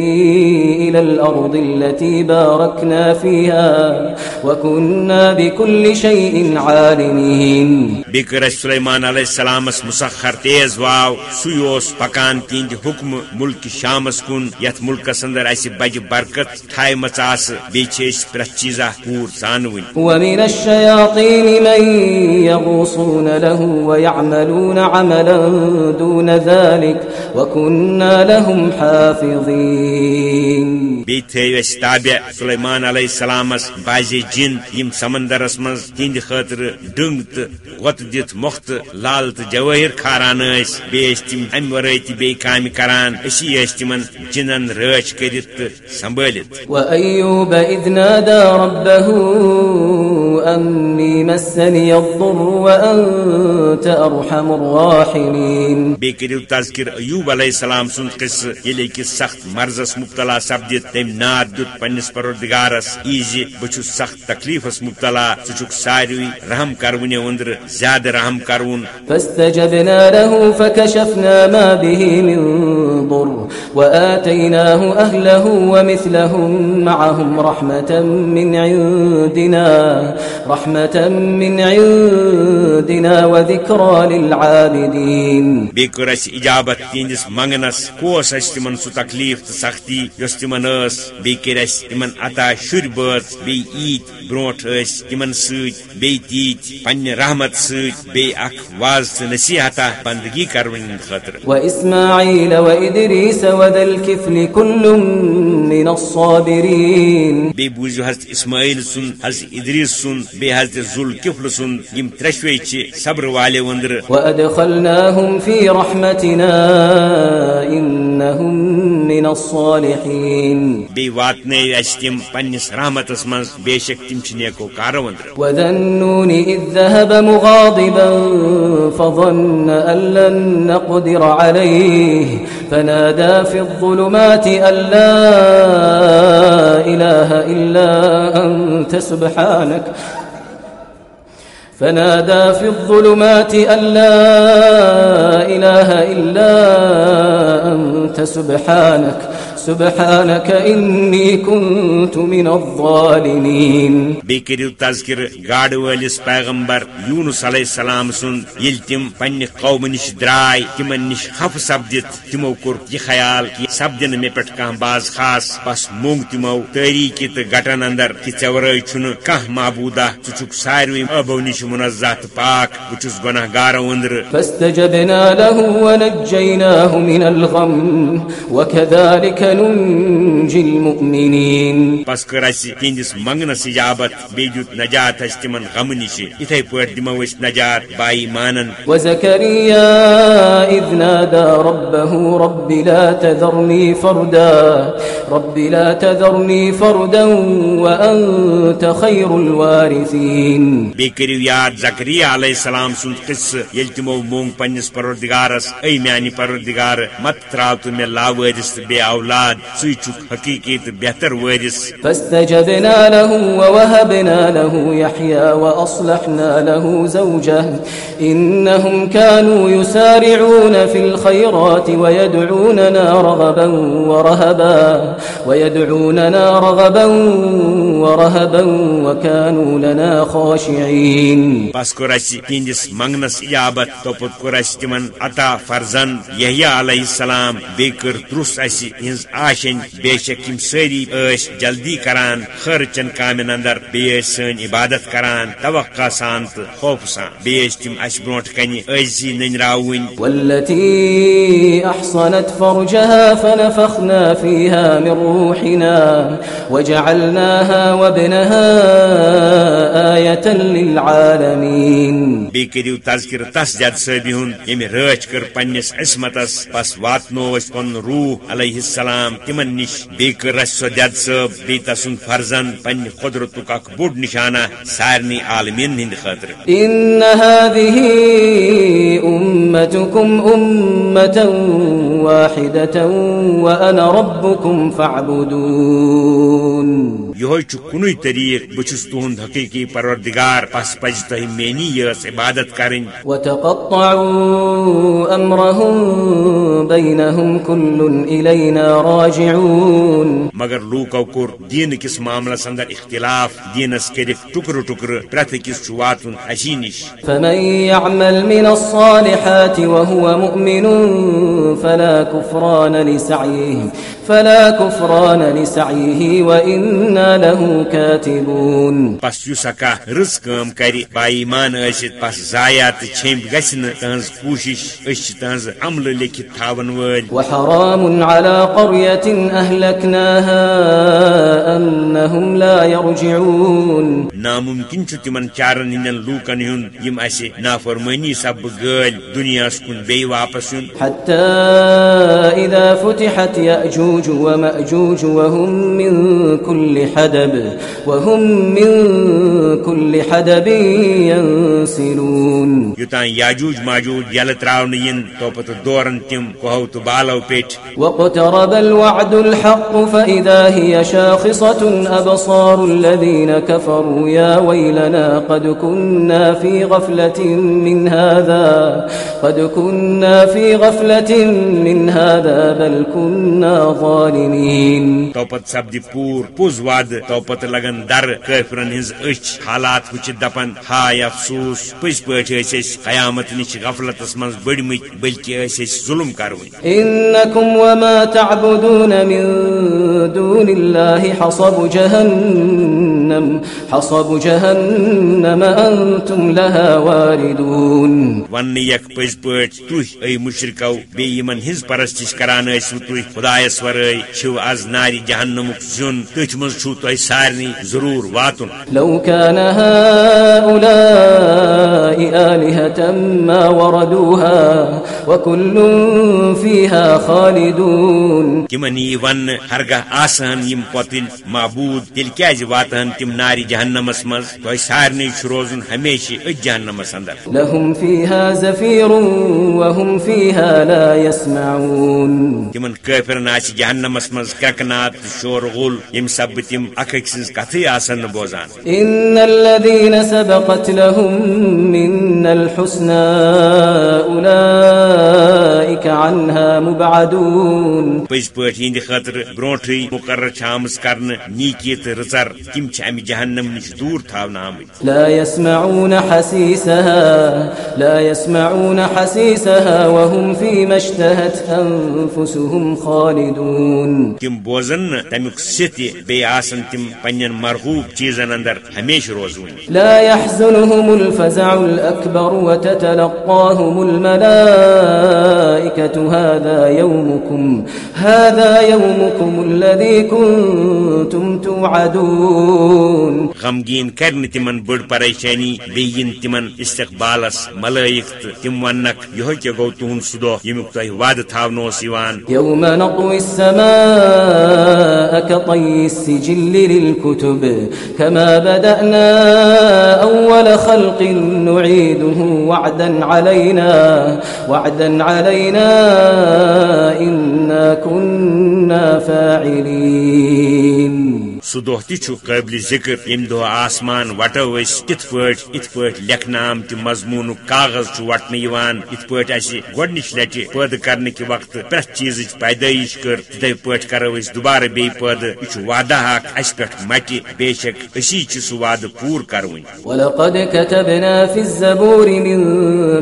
إلى الأرض التي باركنا فيها وكنا بكل شيء عالمين. اس سلیمان علیہ السلام مسخر تیز واو سوس پکان تہند حکم ملک شامس کن یت ملکس اندر اس بج برکت تھائے مچاس بی چھ پرت چیزا پور زانون ومن الشياطين من يغوصون له ويعملون عملا دون ذلك وكنا لهم حافظين بی تھو اس تابع سلیمان علیہ السلام بازی جن یم سمندرس مز تہند خاطر ڈنگ تو وت دت مخت لال تو جوہر کھاران اس بی اس تم ام ورائے تہ بی کام کران اسی اس جنن رچ کرت تو سنبھالت وأيوب إذ نادى ربه أني مسني الضر وأنت أرحم الراحمين بی کرو تذکر ایوب علیہ السلام سن قصہ یل سخت مرضس مبتلا سپدت تم ناد دیت پنس پروردگارس ایز بچ سخت تکلیفس مبتلا ثھک ساروی رحم کرون اندر زیادہ رحم کرون۔ فاستجبنا له فكشفنا ما به من ضر وآتيناه أهله ومثلهم معهم رحمة من عندنا رحمة من عندنا وذكرى للعابدين بی کر اس اجابت تہندس منگنس۔ کوس اس تمن سہ تکلیف تو سختی یس تمن اس بی کر اس تمن عطا شر بٲژ بی عید بروٹ اس تمن ست بی تیت پنہ رحمت ست بی اخ واز تو نصیحتہ بندگی کرون خاطر وإسماعيل وإدريس وذا الكفل كل من الصابرين بی بوزو حضرت اسماعیل سن حضرت ادریس سن بی حضرت ذل کفل سن یم ترشوی چھ صبر والے وندر۔ وأدخلناهم في رحمتنا إنهم من الصالحين بی واتن اس تم پنس رحمتس من بے شک تم نیکو کارو اندر وذا النون ذهب مغاضبا فظن ان لن نقدر عليه فنادى في الظلمات ان لا اله الا انت سبحانك فنادى في الظلمات أن لا إله إلا أنت، سبحانك سبحانك إني كنت من الظالمين. بی کرو تذکر گاڑ ولس پیغمبر یونس علیہ السلام سن یل تم قوم نش درائے تمن نش خف سپدت تمو کور یہ خیال کہ سپدن مے پٹ کان باز خاص، بس مونگ تمو تاریکی تو گٹن اندر کہ ورائے چھن کان معبودہ ژٕ چھُکھ ساروی ابو نش منزہ تو پاک بہ چھس گناہ گارو اندر فاستجبنا له ونجيناه من الغم وكذلك ننجي المؤمنين. پس کر اس تہندس منگنس اجابت بی دیت نجات اس تمن غم نش اتھے پٲٹھۍ دمو اس نجات بائی مانن وزكريا إذ نادى ربه رب لا تذرني فردا رب لا تذرني فردا وأنت خير الوارثين کریو یاد زکریا علیہ السلام سن قصہ یل تمو مونگ پنس پروردگارس اے میانی پروردگار، مت تراو تو مے لا وارث بے اولاد سی چھُکھ حقیقی تہٕ بہتر وارث فاستجبنا له ووهبنا له يحيى وأصلحنا له زوجه، إنهم كانوا يسارعون في الخيرات ويدعوننا رغبا ورهبا، ويدعوننا رغبا ورهبا، وكانوا لنا خاشعين۔ بس کور تہندس منگنس اجابت توپت کور اس تمن عطا فرزن یحییٰ علیہ السلام بی کر ترس اس ہنز آشن بے شک یم ساری اس جلدی کران خیر چن کامن اندر بی سن عبادت کران، توقع سان تو خوف سان۔ بی تم اس برونٹ کنی ازی ننراون والتي أحصنت فرجها فنفخنا فيها من روحنا وجعلناها وابنها آية للعالمين بی کریو تذکر تس جد صحبی ہن یم رچ کر پنس عصمتس پس واتنو اس پن روح علیہ السلام تمن نش. بی کر جد صب بی تسن فرزن پن قدرتک اک بوڑ نشانہ سارنی عالمین ہند خاطر. إن هذه أمتكم أمة واحدة وأنا ربكم فاعبدون. یہ کن طریق بچس تہد حقیقی پروردگار پس پز تہ مینی یس عبادت کریں وتقطعوا أمرهم بينهم كل إلينا راجعون۔ مگر لوکو کور دین کس معاملس اندر اختلاف دینس کرک ٹکر ٹکر پریت کس واتن اسی نش۔ فمن يعمل من الصالحات وهو مؤمن فلا كفران لسعيه فلا كفران لسعيه وإنا له كاتبون. پس یس اکا رز کام کر ٲسِتھ پس ضایع تو چھمب گژھِ نہٕ تہنٛز کوٗشش أسۍ چھِ تہنٛز عملہٕ لیکھِتھ تھاون وٲلۍ وحرام على قرية أهلكناها أنهم لا يرجعون. ناممکن چھُ تمن چارن ہندین لوکن ہُند یم اسہِ نافرمٲنی سبب گٲلۍ دُنیاہس کُن بیٚیہِ واپس یُن حتى إذا فتحت يأجوج ومأجوج وهم من كل حدب وهم من كل حدب ينسلون. یوتان یاجوج ماجوج یلہٕ تراونہٕ ین توپت دورن تم تو بالو پیٹھ واقترب الوعد الحق فإذا هي شاخصة أبصار الذين كفروا يا ويلنا قد كنا في غفلة من هذا قد كنا في غفلة من هذا بل كنا ظالمين. توپت سپدِ پوٗر پوٚز وعدٕ توپت لگن در کٲفرن ہٕنز أچھ حالات وٕچھِتھ دپن۔ ہاے افسوس پٲٹھۍ ٲسۍ أسۍ قیامت نِش غفلتس منٛز بٔڑمٕتۍ بلکہِ أسۍ ظُلم کروٕنۍ إنكم وما تعبدون من دون الله حصب جهنم حصب جهنم أنتم لها واردون۔ ون یک پز پہ تھی اے مشرکو بیمن ہز پرستش کران ٲسوٕ تُہۍ۔ خدایس ورٲے چھِو آز نارِ جہنمُک زیُن تٔتھۍ منٛز چھُو تۄہہِ سارنٕے ضروٗر واتُن۔ لو كان هؤلاء آلهة ما وردوها وكل فيها خالدون۔ تمن یی ون ہرگاہ آسان یم پوتل معبود تیل کیازِ واتن تم نارِ جہنمس مز تۄہہِ سارنٕے چھُ روزُن ہمیشہِ أتھۍ جہنمس اندر۔ لهم فيها زفير وهم فيها لا يسمعون۔ تمن کٲفرن آسہِ جہنمس منٛز۔ کرکنات تہٕ شور غول ییٚمہِ تِم اکھ أکۍ سٕنٛز کتھٕے آسن بوزان۔ إن الذين سبقت لهم منا الحسنى أولئك عنها مبعدون۔ پٔزۍ پٲٹھۍ یِہنٛدِ خٲطرٕ برونٛٹھٕے مقرر چھِ آمٕژ کرنہٕ نیٖکی تہٕ رٕژر تِم چھِ امہِ جہنم نِش دوٗر تھاونہٕ آمٕتۍ لا يسمعون حسيسها لا يسمعون حسيسها وهم فيما اشتهت أنفسهم خالدون۔ تم بوزن نہٕ تمیُک سِتھ بیٚیہِ آسن تِم پننٮ۪ن مرغوب چیٖزن اندر ہمیشہِ روزوٕنۍ لا يحزنهم الفزع الأكبر وتتلقاهم الملائكة. هذا يومكم هذا يومكم الذي كنتم توعدون. غمگین کر نہٕ تمن بٔڑ پریشانی بیٚیہِ ین تمن استقبالس تہٕ تِم کیٛاہ گوٚو تُہُنٛد سُہ دۄہ ییٚمیُک تۄہہِ وعدٕ تھاونہٕ اوس یِوان يوم نطوي السماء كطي السجل للكتب كما بدأنا أول خلق نعيده وعدا علينا وعدا علينا إنا كنا فاعلين سُہ تہِ چھُ قٲبلِ ذِکر ییٚمہِ دۄہ آسمان وٹو أسۍ تِتھ پٲٹھۍ یِتھ پٲٹھۍ لیکھنہٕ آمتہِ مضموٗنُک کاغذ یِوان یِتھ پٲٹھۍ اَسہِ گۄڈنِچ لٹہِ پٲدٕ کرنہٕ کہِ وقتہٕ پرٛٮ۪تھ چیٖزٕچ پیدٲیش کٔر تِتھے پٲٹھۍ کرو أسۍ دُبارٕ بیٚیہِ پٲدٕ یہِ چھُ وعدہ اکھ اَسہِ پٮ۪ٹھ مٹہِ بے شک أسی چھِ سُہ وعدٕ پوٗرٕ کروٕنۍ۔ ولقد كتبنا في الزبور من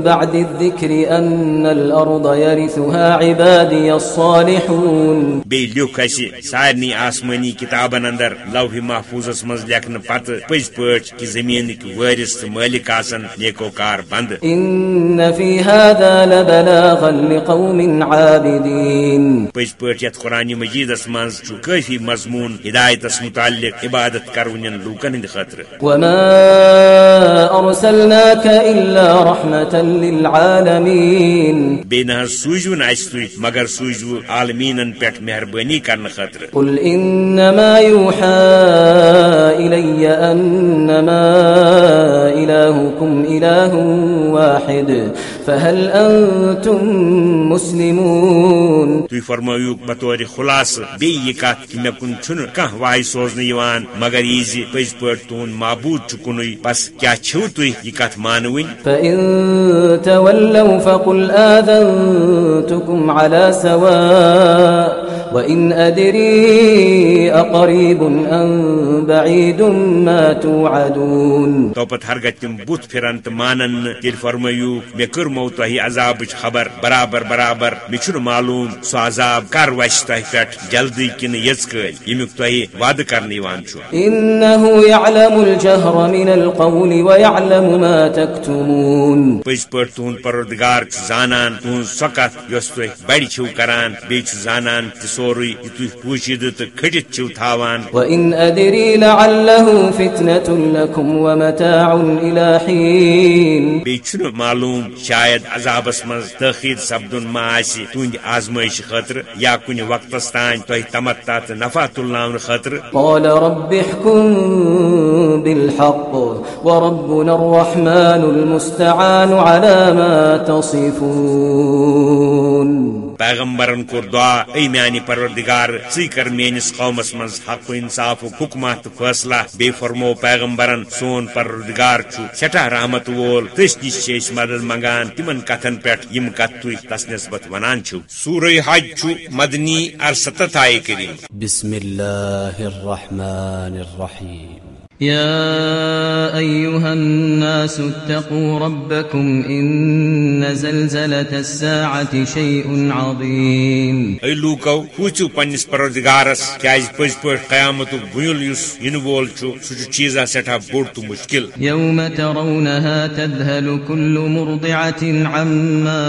بعد الذكر أن الأرض يرثها عبادي الصالحون۔ بیٚیہِ لیوٚکھ اَسہِ سارنٕے آسمٲنی کِتابن اندر لوح محفوظس منٛز لیکھنہٕ پتہٕ پٔزۍ پٲٹھۍ کہِ زٔمیٖنٕکۍ وٲرِث تہٕ مٲلِک آسن بنٛد۔ هذا لبلاغا لقوم عابدين۔ پٔزۍ پٲٹھۍ یتھ قرآنہِ مجیدس منٛز چھُ کٲفی مضموٗن ہدایتس مُتعلق عبادت کرونین لوٗکن ہٕنٛدِ خٲطرٕ۔ وما أرسلناك إلا رحمة للعالمين۔ بیٚیہِ نہ حظ سوٗزوٕ نہٕ اَسہِ تُہۍ مگر سوٗزوٕ عالمیٖنن پٮ۪ٹھ مہربٲنی کرنہٕ خٲطرٕ۔ قل إنما يوحى إلي أنما إلهكم إله واحد فهل أنتم مسلمون؟ تُہۍ فرمٲیِو بطور خلاصہٕ بیٚیہِ یہِ کتھ کہِ مےٚ کُن چھُنہٕ کانٛہہ واے سوزنہٕ یِوان مگر یہِ زِ پٔزۍ پٲٹھۍ تُہُنٛد معبوٗد چھُ کُنُے بس کیٛاہ چھِو تُہۍ یہِ کتھ مانوٕنۍ فإن تولوا فقل آذنتكم على سواء وإن أدري أقريب أم بعيد ما توعدون توپت ہرگہ تم بت پھران تو مانن نہٕ تیٚلہِ فرمٲیِو مےٚ کٔرمو تۄہہِ عذابٕچ خبر برابر برابر مےٚ معلوٗم سُہ عذاب کر وسہِ تۄہہِ پٮ۪ٹھ جلدی کِنہٕ یٔژ کٲلۍ ییٚمیُک تۄہہِ وعدٕ کرنہٕ یِوان چھُ إنه يعلم الجهر من القول ويعلم ما تكتمون۔ پٔزۍ پٲٹھۍ تُہُنٛد پروردگار زانان تُہنٛز سۄ کتھ یۄس تُہۍ بڑِ چھِو کران بیٚیہِ چھُ زانان تہِ تُہۍ پوٗشیدٕ تہٕ کھٔٹِتھ چھِو تھاوان. وإن أدري لعله فتنة لكم ومتاع إلى حين. چھُنہٕ معلوٗم شاید عذابس منٛز تٲخیر سپدُن ما آسہِ تُہنٛدِ آزمٲیش خٲطرٕ یا کُنہِ وقتس تانۍ تۄہہِ تمتا تہٕ نفع تُلناونہٕ خٲطرٕ قال رب احكم بالحق وربنا الرحمن المستعان على ما تصفون. پیغمبرن کوٚر دعا اے میانہِ پروردگار ژٕے کر میٲنِس قومس منٛز حق و انصافُک حکمہ تہٕ فٲصلہ بیٚیہِ فرمو پیغمبرن، سون پروردگار چھُ سٮ۪ٹھاہ رحمت وول تٔسۍ نِش مدد منگان تِمن کتھن پٮ۪ٹھ یِم کتھ تُہۍ تس نسبت ونان چھِو سورہ حج چھُ مدنی ارستتھ آیہِ کٔرِم بسم الله الرحمن الرحيم يا أيها الناس اتقوا ربكم إن زلزلة الساعة شيء عظيم. اے لوکو پوچھو پنس پروردگارس کیاز پز پہ قیامت بنیل اس ین وول سہ چیزا سٹھا بوڑ تو مشکل يوم ترونها تذهل كل مرضعة عما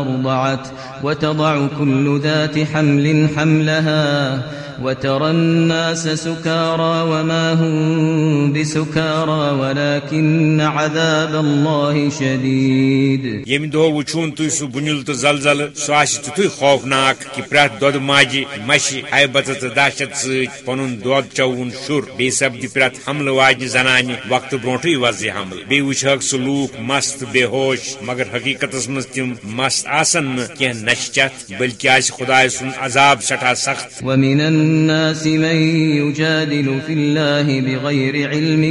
أرضعت وتضع كل ذات حمل حملها. وترى الناس سكارى وما هم بسكارى ولكن عذاب الله شديد. یم دو وچون تھی سہ بنیل تو زلزل سہ آہ تیتھ خوفناک کہ پریت دود ماجہ مشی حیبت تو دہشت ست پن دود چون شر بی سپد پریت حمل واجہ زنانہ وقت برونٹھے وزی حمل بی وچھک سہ لوک مست بے ہوش مگر حقیقت مز تم مست آسن کی نشچت بلکہ آس خدا سن عذاب سٹھا سخت ومن الناس من يجادل في الله بغير علم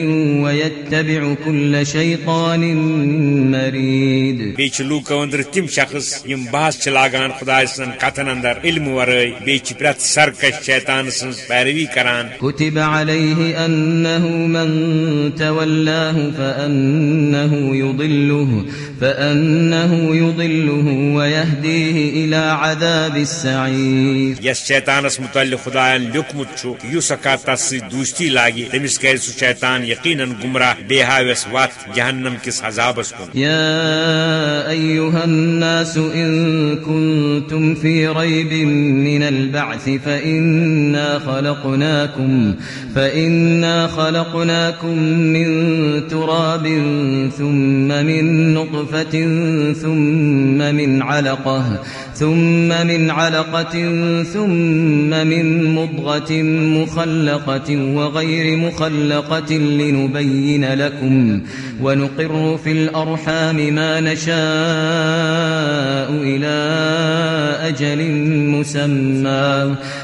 ويتبع كل شيطان مريد. بیچ لوکو اندر تم شخص یم بحث لاگان خدا سن کتن اندر علم ورائے بیچ پرت سرکش شیطان سن پیروی کران. كتب عليه أنه من تولاه فأنه يضله فأنه يضله ويهديه إلى عذاب السعير یس شیطانس متعلق خدا لوکمت اس اکا تس سی دوستی لاگی تمس کر سہ شیطان یقیناً گمراہ بے ہاوس وت جہنم کس عذابس کن يا أيها الناس إن كنتم في ريب من البعث فإنا خلقناكم فإنا خلقناكم من تراب ثم من نطفة نطفة ثم من علقة ثم من علقة ثم من مضغة مخلقة وغير مخلقة لنبين لكم ونقر في الأرحام ما نشاء إلى أجل مسمى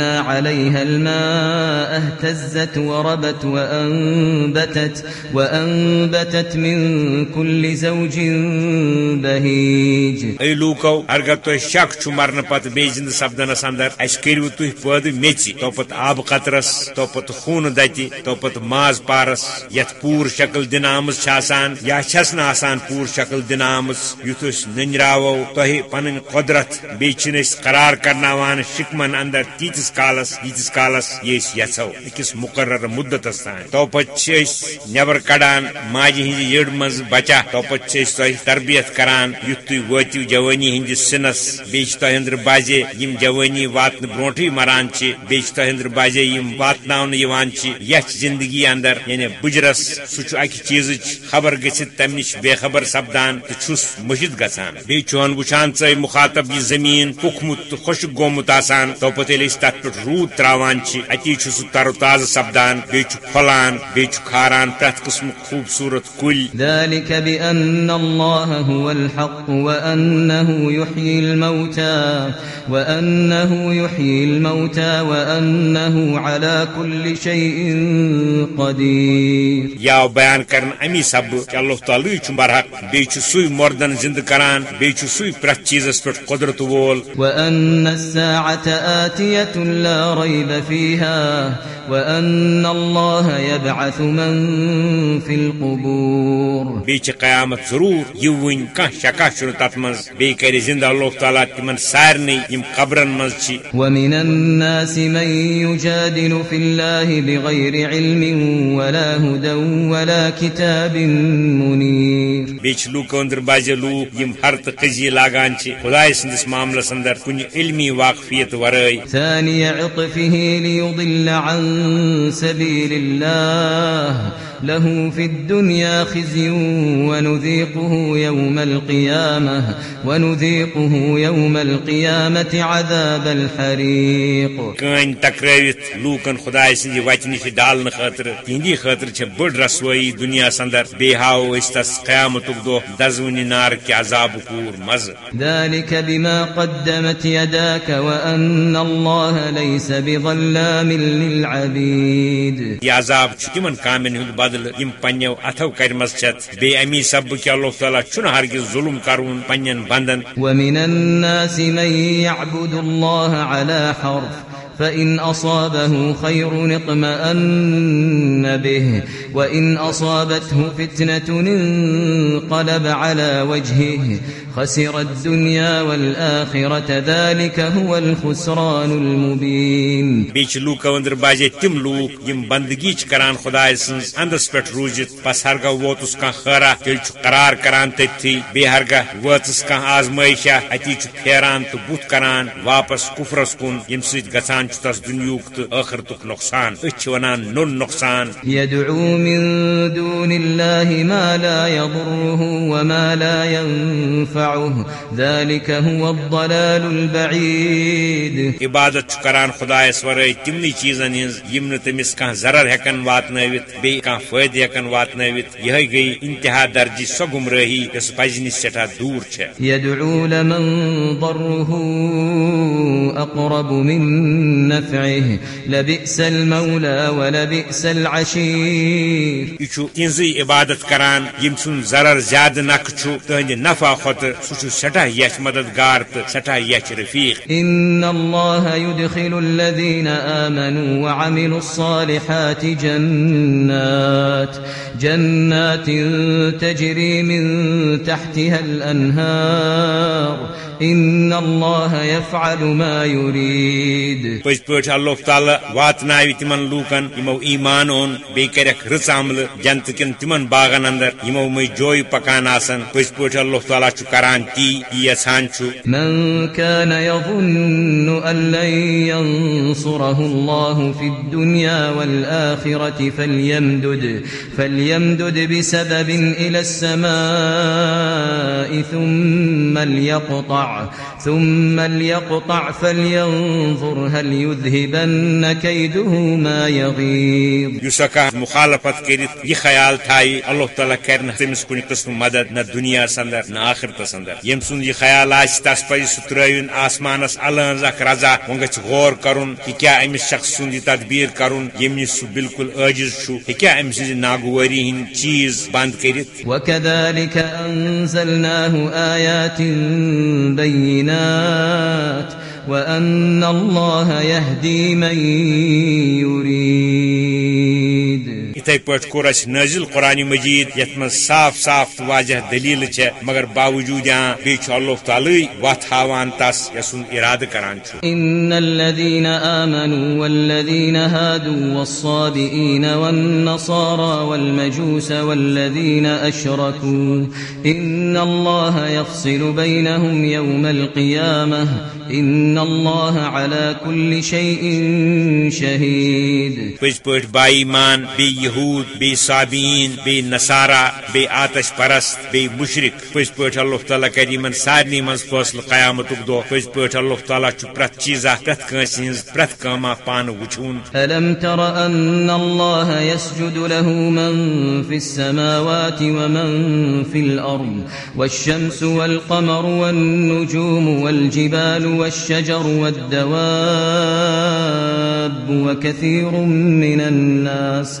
عليها الماء اهتزت وربت وأنبتت, وأنبتت من كل زوج بهيج. اے لوکو اگر تہ شک چھ مرن پتہ بے زند سپدنس اندر اس کرو تہ پد میچ تو پت آب قطرس تو پت خون دتی تو پت ماز پارس یت پور شکل دن آمز آسان یا چھس نا آسان پور شکل دن آمز یت ننراو تہ پن قدرت بیچن قرار کرناوان شکمن اندر تیتس کالس یتس کالس یہ یژھو اکس مقرر مدتس تان تو نبر کڑان ماجہ ہند یڑ مز بچا تو تہ تربیت کران یت تھی واتو جوانی ہندس سنس بیچ تہ اندر بازے یم جوانی واتن برونٹھی مران چھ بیچ تہ اندر بازے یم واتناون یوان چھ یچ زندگی اندر یعنی بجرس سہ اکہ چیز خبر گژھت تم نش بے خبر سپدان تو چھس مشد گژھان بیٚیہِ چون وٕچھان ژے مخاطب یہ زمین پوکھمت تو خۄشک گومُت آسان تو پتہٕ ییٚلہِ أسۍ تتھ روٗد تراوان چھِ اتی چھُ سُہ تر و تازٕ سپدان پھۄلان بیٚیہِ چھُ کھاران پرٛٮ۪تھ قٕسمُک خوٗبصوٗرت کُلۍ ذلك بأن الله هو الحق وأنه يحيي الموتى وأنه يحيي الموتى وأنه على كل شيء قدير یا بیان کرن امی سب کہ اللہ تعالی چھ برحق چھُ سُے مردن زندٕ کران چھُ سُے پرٛٮ۪تھ چیٖزس پٮ۪ٹھ قدرت وول وأن الساعة آتية لا ريب فيها وأن الله يبعث من في القبور. چھِ قیامت ضروٗر وٕنۍ کانٛہہ شکا چھُنہٕ تتھ منٛز. بیٚیہِ کرِ زندٕ اللہ تعالیٰ تمن سارنٕے یِم قبرن منٛز چھِ ومن الناس من يجادل في الله بغير علم ولا هدى ولا كتاب منير. بیٚیہِ چھِ لوٗکو أنٛدر بازے لوٗکھ یِم ہر تہٕ قضی لاگان چھِ خداے سٕنٛدِس معاملس اندر کُنہِ علمی واقفیت ورٲے. ثاني عطفه ليضل عن سبيل الله. له في الدنيا خزي ونذيقه يوم القيامة ونذيقه يوم القيامة عذاب عذاب الحريق. کن تکرٲوِتھ لوٗکن خداے سٕنٛدِ وتہِ نِش ڈالنہٕ خٲطرٕ تہنٛدی خٲطرٕ چھےٚ بٔڑ رسوٲیی دُنیاہس انٛدر بیٚیہِ ہاوو أسۍ تس قیامتُک دۄہ دزوٕنہِ نارٕکہِ عذابُک کوٗر مزٕ۔ ذلك بما قدمت يداك وأن الله ليس بظلام للعبيد. یہ عذاب تِمن کامٮ۪ن ہُنٛد بدلہٕ یِم پننٮ۪و اتھو کرِمژ چھَتھ بیٚیہِ امی سببہٕ کہِ اللہ تعالیٰ چھُنہٕ ہرگز ظُلم کرُن پننٮ۪ن بندن۔ ومن الناس من يعبد الله على حرف فإن أصابه خير اطمأن به وإن أصابته فتنة انقلب على وجهه خسر الدنيا والآخرة ذلك هو الخسران المبين. بیچ لوکو اندر باجے تم لوک یم بندگی چھ کران خدای سن اندس پٹ روزت پس ہرگاہ ووتس کان خیرا تیل چھ قرار کران تتھی بے ہرگاہ ووتس کان آزمائشا اتی چھ پھیران تو بوت کران واپس کفرس کن یم سید گژھان چھ تس دنیوک تو آخرتک نقصان اچھ ونان نون نقصان. يدعو من دون الله ما لا يضره وما لا ينفعه ذلك هو الضلال البعيد. عبادت چھ کران خدایس ورٲے تمنی چیزن ہنز یم نہٕ تٔمِس کانٛہہ ضرر ہٮ۪کن واتنٲوِتھ بیٚیہِ کانٛہہ فٲیدٕ ہٮ۪کن واتنٲوِتھ یِہے گٔیے انتہا درجی سۄ گمرٲہی یۄس پزِ نِش سٮ۪ٹھاہ دوٗر چھےٚ۔ يدعو لمن ضره أقرب من نفعه لبئس المولى ولبئس العشير. یہ چھُ تِہنٛزٕے عبادت کران یم سُنٛد ضرر زیادٕ نکھٕ چھُ تہنٛدِ نفع کھۄتہٕ سُہ چھُ سٮ۪ٹھاہ یچھ مددگار تہٕ سٮ۪ٹھاہ یچھ رفیق۔ إن الله يدخل الذين آمنوا وعملوا الصالحات جنات جنات تجري من تحتها الأنهار۔ إن الله يفعل ما يريد۔ پز پٲٹھۍ اللہ تعالیٰ واتناوِ تمن لوٗکن یِمو ایمان اوٚن بیٚیہِ کرٮ۪کھ رٕژ عملہٕ جنتہٕ کٮ۪ن تِمن باغن اندر یِمو منٛز جویہِ پکان آسن۔ پٔزۍ پٲٹھۍ اللہ تعالیٰ چھُ یژھان چھُ من كان يظن أن لن ينصره الله في الدنيا والآخرة فليمدد فليمدد بسبب إلى السماء ثم ليقطع ثم ليقطع فلينظر هل يذهبن كيده ما يغيظ اکھ مخالفت کٔرِتھ یہِ خیال تھایہِ اللہ تعالیٰ کرِ نہٕ تٔمِس کُنہِ قٕسمہٕ مدد نہ دُنیاہس اندر نہ آخرتس اندر ییٚمہِ سُنٛد یہِ خیال آسہِ تس پزِ سُہ ترٲوِن آسمانس الٲنز اکھ رضا وۄنۍ گژھِ غور کرُن کہِ کیٛاہ أمِس شخص سُنٛد یہِ تدبیٖر کرُن ییٚمہِ نِش سُہ بالکل عٲجز چھُ ہیٚکیٛاہ أمۍ سٕنٛزِ ناگوٲری ہٕنٛدۍ چیٖز بنٛد کٔرِتھ وكذلك أنزلناه آيات بينات الله يهدي من يريد اتھے پٲٹھۍ کوٚر اَسہِ نٲزِل قرآن مجید یتھ منٛز صاف صاف واضح دلیٖل چھےٚ مگر باوجوٗد بیٚیہِ چھُ اللہ تعالیٰ وتھ ہاوان تس یسُنٛد ارادٕ کران چھُ إن الذين آمنوا والذين هادوا والصابئين والنصارى والمجوس والذين أشركوا إن الله يفصل بينهم يوم القيامة إن الله على كل شيء شهيد پٔزۍ پٲٹھۍ بائی مان بیٚیہِ یہوٗد بیٚیہِ صابیٖن بیٚیہِ نصارا بیٚیہِ آتش پرست بیٚیہِ مُشرق پٔزۍ پٲٹھۍ اللہ تعالیٰ کرِ یِمن سارنٕے منٛز فٲصلہٕ قیامتُک دۄہ۔ پٔزۍ پٲٹھۍ اللہ تعالیٰ چھُ پرٛٮ۪تھ چیٖزا پرٛٮ۪تھ کٲنٛسہِ ہٕنٛز تر يسجد له من في السماوات ومن في والشمس والقمر والنجوم والجبال والشجر والدواب وكثير من الناس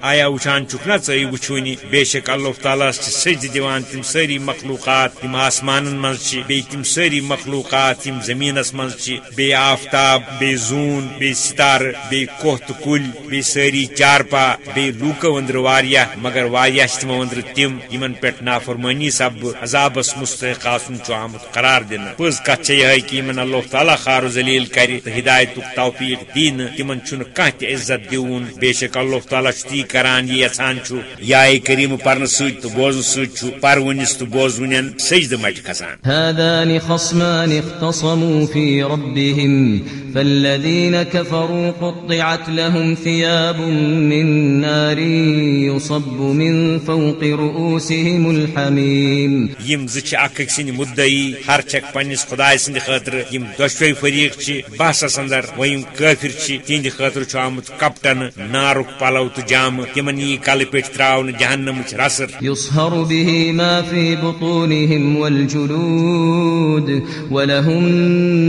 آیا وٕچھان چھُکھ نا ژٕ وٕچھوٕنہِ بے شک اللہ تعالیٰ چھِ سجدٕ دِوان تِم مخلوقات یِم آسمانن منٛز چھِ بیٚیہِ تِم سٲری مخلوقات یِم زٔمیٖنس منٛز چھِ بیٚیہِ آفتاب بیٚیہِ زوٗن بیٚیہِ ستارٕ بیٚیہِ کوہ تہٕ کُلۍ بیٚیہِ سٲری چارپا بیٚیہِ لوٗکو أنٛدرٕ واریاہ مگر واریاہ چھِ تِمو أنٛدرٕ تِم یِمن پٮ۪ٹھ نافرمٲنی سببہٕ عذابس مستحق آسُن چھُ آمُت قرار دِنہٕ پٔز کتھ چھےٚ یِہے کہِ یِمن اللہ تعالیٰ خار ذلیل کرِ تہٕ ہدایتُک توفیق دی نہٕ تِمن چھُنہٕ عزت دِوُن بے شک اللہ تعالیٰ تی کران یہ یھان یا کریم پرن ست تو بوزن ست پرونس تو بوزون سجد مٹ کھسان۔ هذان خصمان اختصموا في ربهم فالذين كفروا قطعت لهم ثياب من نار يصب من فوق رؤوسهم الحميم یم زچ اک سن مدعی ہر چک پنس خدا سند خاطر یم دشوی فریق چھ بحث اندر ویم کافر چھ تہند خاطر چھ آمت کپٹن نارک پلو تو جام تمن یہ کل پہ تراؤن جہنم رسر يصهر به ما في بطونهم والجلود ولهم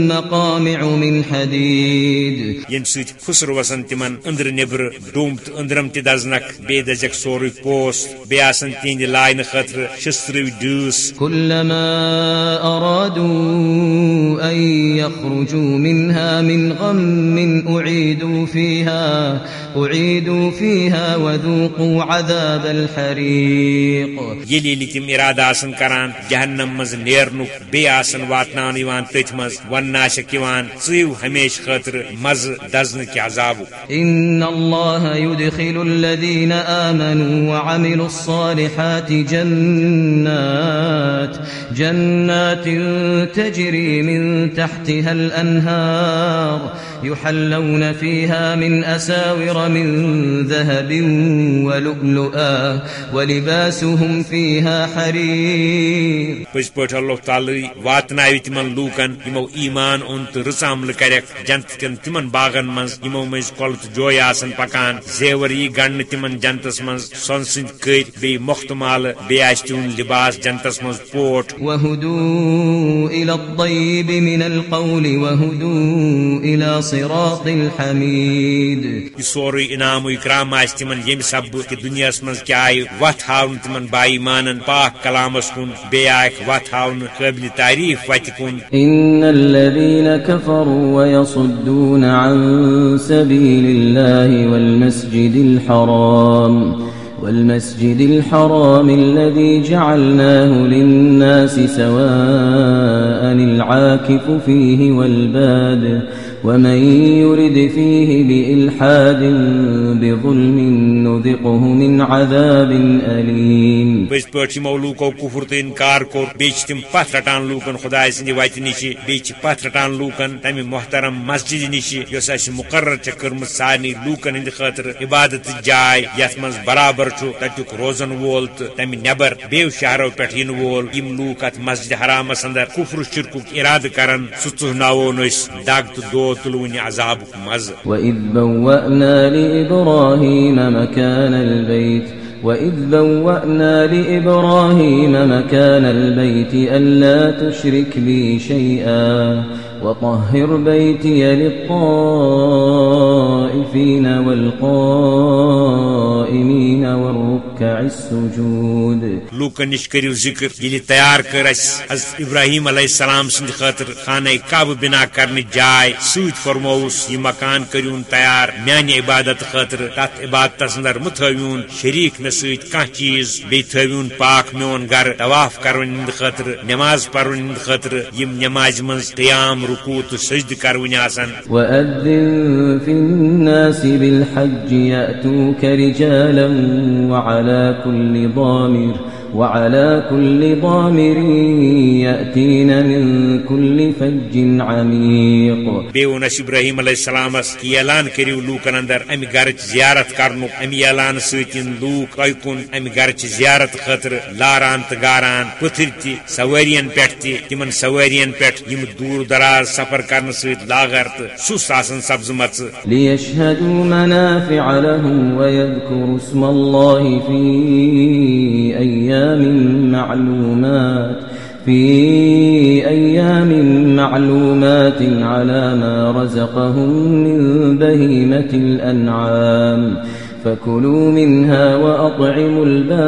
مقامع من حديد یم خسر وسان تمن أندر نبر ڈوم تو أندرم تہ دزنک بے دزک سورُے پوس آسان تہنٛدِ لاینہٕ خٲطرٕ شسترو ڈٲس كلما أرادوا أن يخرجوا منها من غم أعيدوا فيها أعيدوا فيها وذوقوا عذاب الحريق. ییٚلہِ ییٚلہِ تِم ارادٕ آسان کران جہنم منٛز نیرنُک واتناونہٕ یِوان تٔتھۍ منٛز وننہٕ آسٮ۪کھ یِوان ژٕیِو ہمیشہٕ خٲطرٕ مزٕ کہِ عذابُک إن الله يدخل الذين آمنوا وعملوا الصالحات جنات جنات تجري من تحتها الأنهار يحلون فيها من أساور من ذهب ولؤلؤا ولباسهم فيها حرير. پٲٹھۍ اللہ تعالی واتناوِ تِمن لوٗکن یِمو ایمان اوٚن تہٕ رٕژ عملہٕ کرٮ۪کھ جنت کٮ۪ن تِمن باغن منٛز یِمو مٔنٛزۍ کۄلہٕ تہٕ جوے آسن پکان زیور یی گنڈنہٕ تِمن جنتس کٔرۍ بیٚیہِ مۄختہٕ مالہٕ بیٚیہِ آسہِ تِہُنٛد لباس جنتس منٛز پوٹ. وهدوا إلى الطيب من القول وهدوا إلى صراط الحميد. یہ سورُے انعام و اکرام تِمن یعنی ییٚمہِ سببہٕ کہِ دُنیاہس منٛز کیٛاہ آیہِ وتھ ہاونہٕ تِمن بائی مانن پاک کلامس کُن، بیٚیہِ آیکھ وتھ ہاونہٕ تعریف وتہِ کُن۔ إن الذين كفروا ويصدون عن سبيل الله والمسجد الحرام والمسجد الحرام الذي جعلناه للناس سواء العاكف فيه والباد ومن يرد فيه بإلحاد بظلم نذقه من عذاب أليم پٔزۍ پٲٹھۍ یِمو لوٗکو کُفر تہٕ انکار کوٚر، بیٚیہِ چھِ تِم پتھ رٹان لوٗکن خۄداے سٕنٛدِ وتہِ نِش بیٚیہِ چھِ پتھ رٹان لوٗکن تمہِ محترم مسجد نِش یۄس اسہِ مقرر چھےٚ کٔرمٕژ سارنٕے لوٗکن ہٕنٛدِ خٲطرٕ عبادتٕچ جاے، یتھ منٛز برابر چھُ تتیُک روزن وول تہٕ تمہِ نٮ۪بر بیٚیو شہرو پٮ۪ٹھ یِنہٕ وول، یِم لوٗکھ اتھ مسجد حرامس اندر کُفر شرکُک ارادٕ کران سُہ ژُہناوون أسۍ دگ تہٕ دود تلون عذاب مز وإذ بوأنا لإبراهيم مكان البيت، وإذ بوأنا لإبراهيم مكان البيت ألا تشرك بي شيئا، وطهر بيتي للطائفين والقائمين والركع السجود. لوٗکن نِش کٔرِو ذِکر ییٚلہِ تیار کٔر اَسہِ حضرت ابراہیم علیہ السلام سٕنٛدِ خٲطرٕ خانہ کعبہٕ بنا کرنٕچ جاے سۭتۍ فرمووُس یہِ مکان کٔرۍوُن تیار میانہِ عبادت خٲطرٕ تتھ عبادتس اندر مہٕ تھٲوِوُن شریٖک سۭتۍ کانٛہہ چیٖز بیٚیہِ تھٲوِوُن پاک میون گرٕ طواف کرونہِ ہٕنٛدِ خٲطرٕ نٮ۪ماز پرونہِ ہٕنٛدِ خٲطرٕ یِم نٮ۪مازِ منٛز قیام رکوٗع تہٕ سجدٕ کرونہِ آسن۔ وأذن في الناس بالحج يأتوك رجالا وعلى كل ضامر وعلى كل ضامر يأتين من كل فج عميق. اَسہِ ابراہیم علیہ السلامس کہِ اعلان کٔرِو لوٗکن اندر امہِ گرٕچ زیارت کرنُک امہِ اعلان لوٗکھ تۄہہِ کُن امہِ گرٕچ زیارت خٲطرٕ لاران تہٕ گاران پٔتھرۍ تہِ سوٲرین پٮ۪ٹھ تہِ تِمن سوٲرین پٮ۪ٹھ یِم دوٗر دراز سفر کرنہٕ سۭتۍ لاگر تہٕ سُس آسان سبزٕمژٕ ليشهدوا منافع لهم ويذكروا اسم الله في أيام معلومات، في أيام معلومات على ما رزقهم من بهيمة الأنعام. فكلوا منها وأطعموا البائس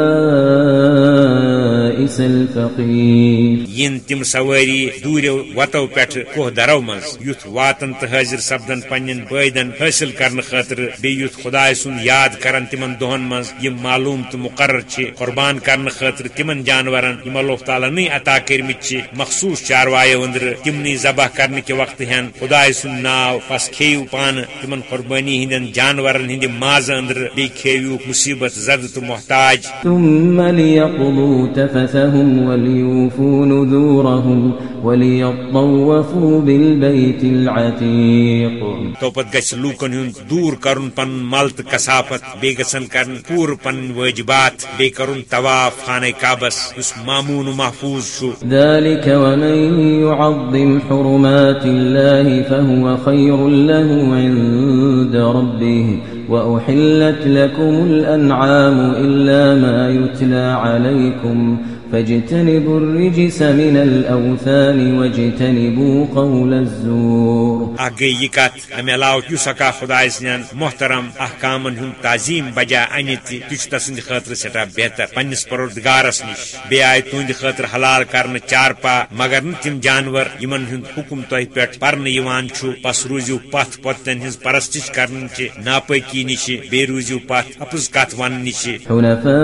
الفقير. yin تِم سوٲری دوٗریو وتو پٮ۪ٹھ کوہ درو منٛز. یُتھ واتن تہٕ حٲضِر سپدن پننٮ۪ن بٲدن حٲصِل کرنہٕ خٲطرٕ بیٚیہِ یُتھ خۄداے سُنٛد یاد کرن تِمن دۄہن منٛز. یِم معلوٗم تہٕ مُقرر چھِ قۄربان کرنہٕ خٲطرٕ تِمن جانورن. یِم اللہ تعالیٰ نٕے عطا کٔرمٕتۍ چھِ مخصوٗص چاروایو أنٛدرٕ تِمنٕے ذبح کرنہٕ کہِ وقتہٕ ہن خۄداے سُنٛد ناو بس کھیٚیِو پانہٕ تِمن قۄربٲنی ہٕنٛدٮ۪ن جانورن ہٕنٛدِ مازٕ اندر. بی کھیو مصیبت زد تو محتاج. ثم ليقضوا تفثهم وليوفوا نذورهم وليطوفوا بالبيت العتيق. تو پت گھ لوکن ہند دور کرن پن مل تو کثافت بی گھن کرن پور پن واجبات بی کرن طواف خانہ کعبس اس معمون و محفوظ شو۔ ذلك ومن يعظم حرمات الله فهو خير له عند ربه. وأحلت لكم الأنعام إلا ما يتلى عليكم فاجتنبوا الرجس من الأوثان واجتنبوا قول الزور. اگے یہ کت ام علاوہ یس ہکا خدا سن محترم احکامن ہند تعظیم بجا ان تہ تسند خاطر سٹھا بہتر پنس پروردگارس نش بی آئی تہند خاطر حلال کرنے چارپا مگر نہ تم جانور یمن ہند حکم تہ پہ پرن یوان چھو پس روزیو پتھ پتن ہز پرستش کرن چہ ناپاکی نش بی روزیو پتھ اپز کت ون نش حنفاء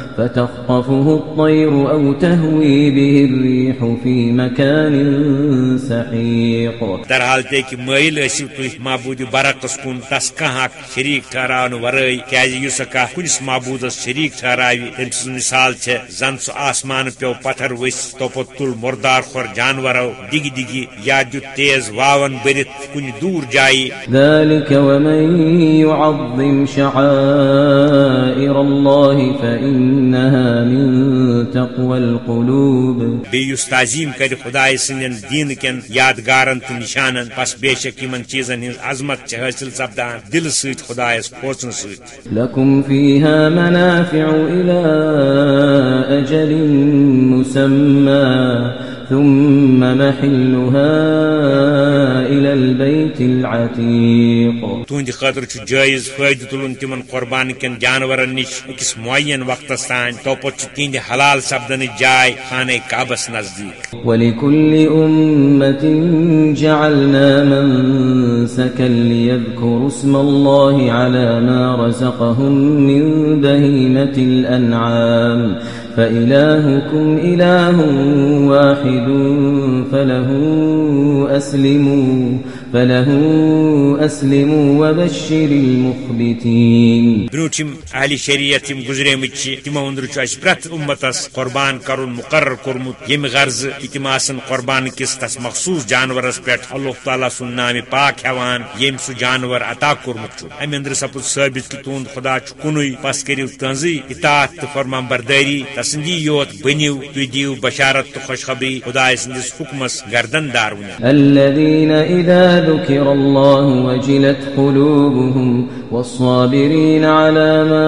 فتخطفه الطير أو تهوي به الريح في مكان سحيق. در حال تے کہ مائل ٲسِو تُہۍ معبوٗدِ برعکس کُن تس کانٛہہ اکھ شریٖک ٹھہراونہٕ ورٲے کیازِ یُس کانٛہہ کُنِس معبوٗدس شریٖک ٹھہراوِ تٔمۍ سٕنٛز مثال چھےٚ زن سُہ آسمانہٕ پیٚو پتھر ؤسۍ توپت تُل مُردار کھۄر جانورو دِگہِ دِگہِ یا دیُت تیز واون بٔرِتھ کُنہِ دوٗر جایہِ ذلك ومن يعظم شعائر الله فإنها من تقوى القلوب. تعظیٖم کرِ خداے سٕنٛدٮ۪ن دیٖنہٕ کٮ۪ن یادگارن تہٕ نِشانن بس بے شک یمن چیزن عظمت حٲصِل سپدان دلہٕ سۭتۍ خدایس کھوژنہٕ سۭتۍ. لكم فيها منافع إلى أجل مسمى. ثم محلها إلى البيت العتيق. تہنٛدِ خٲطرٕ چھُ جٲیز فٲیدٕ تُلُن تِمن قۄربان کٮ۪ن جانورن نِش أکِس معین وقتس تانۍ توپت چھِ تِہنٛدِ حلال سپدنٕچ جاے خانہ کعبس نزدیٖک. ولكل أمة جعلنا منسكا ليذكروا اسم الله على ما رزقهم من بهيمة الأنعام. فإلهكم إله واحد فله أسلموا فله أسلموا وبشر المخبتين. برونٹھم اہل شریعت یم گزریمت تمو اندر اس پرت امتس قربان کرن مقرر کورمت یم غرض تم آسن قربان کس تس مخصوص جانورس پہ اللہ تعالیٰ سن نام پاک ہیوان یم سہ جانور عطا کورمت ام اندر سپد ثابت کہ تہد خدا کنوے پس کرو تنزی، اطاعت فرمان برداری تسندی یوت، بنیو تھی دیو بشارت تو خوشخبری خدا سندس حکمس گردن دار ون الذين اذا ذكر الله وجلت قلوبهم والصابرين على ما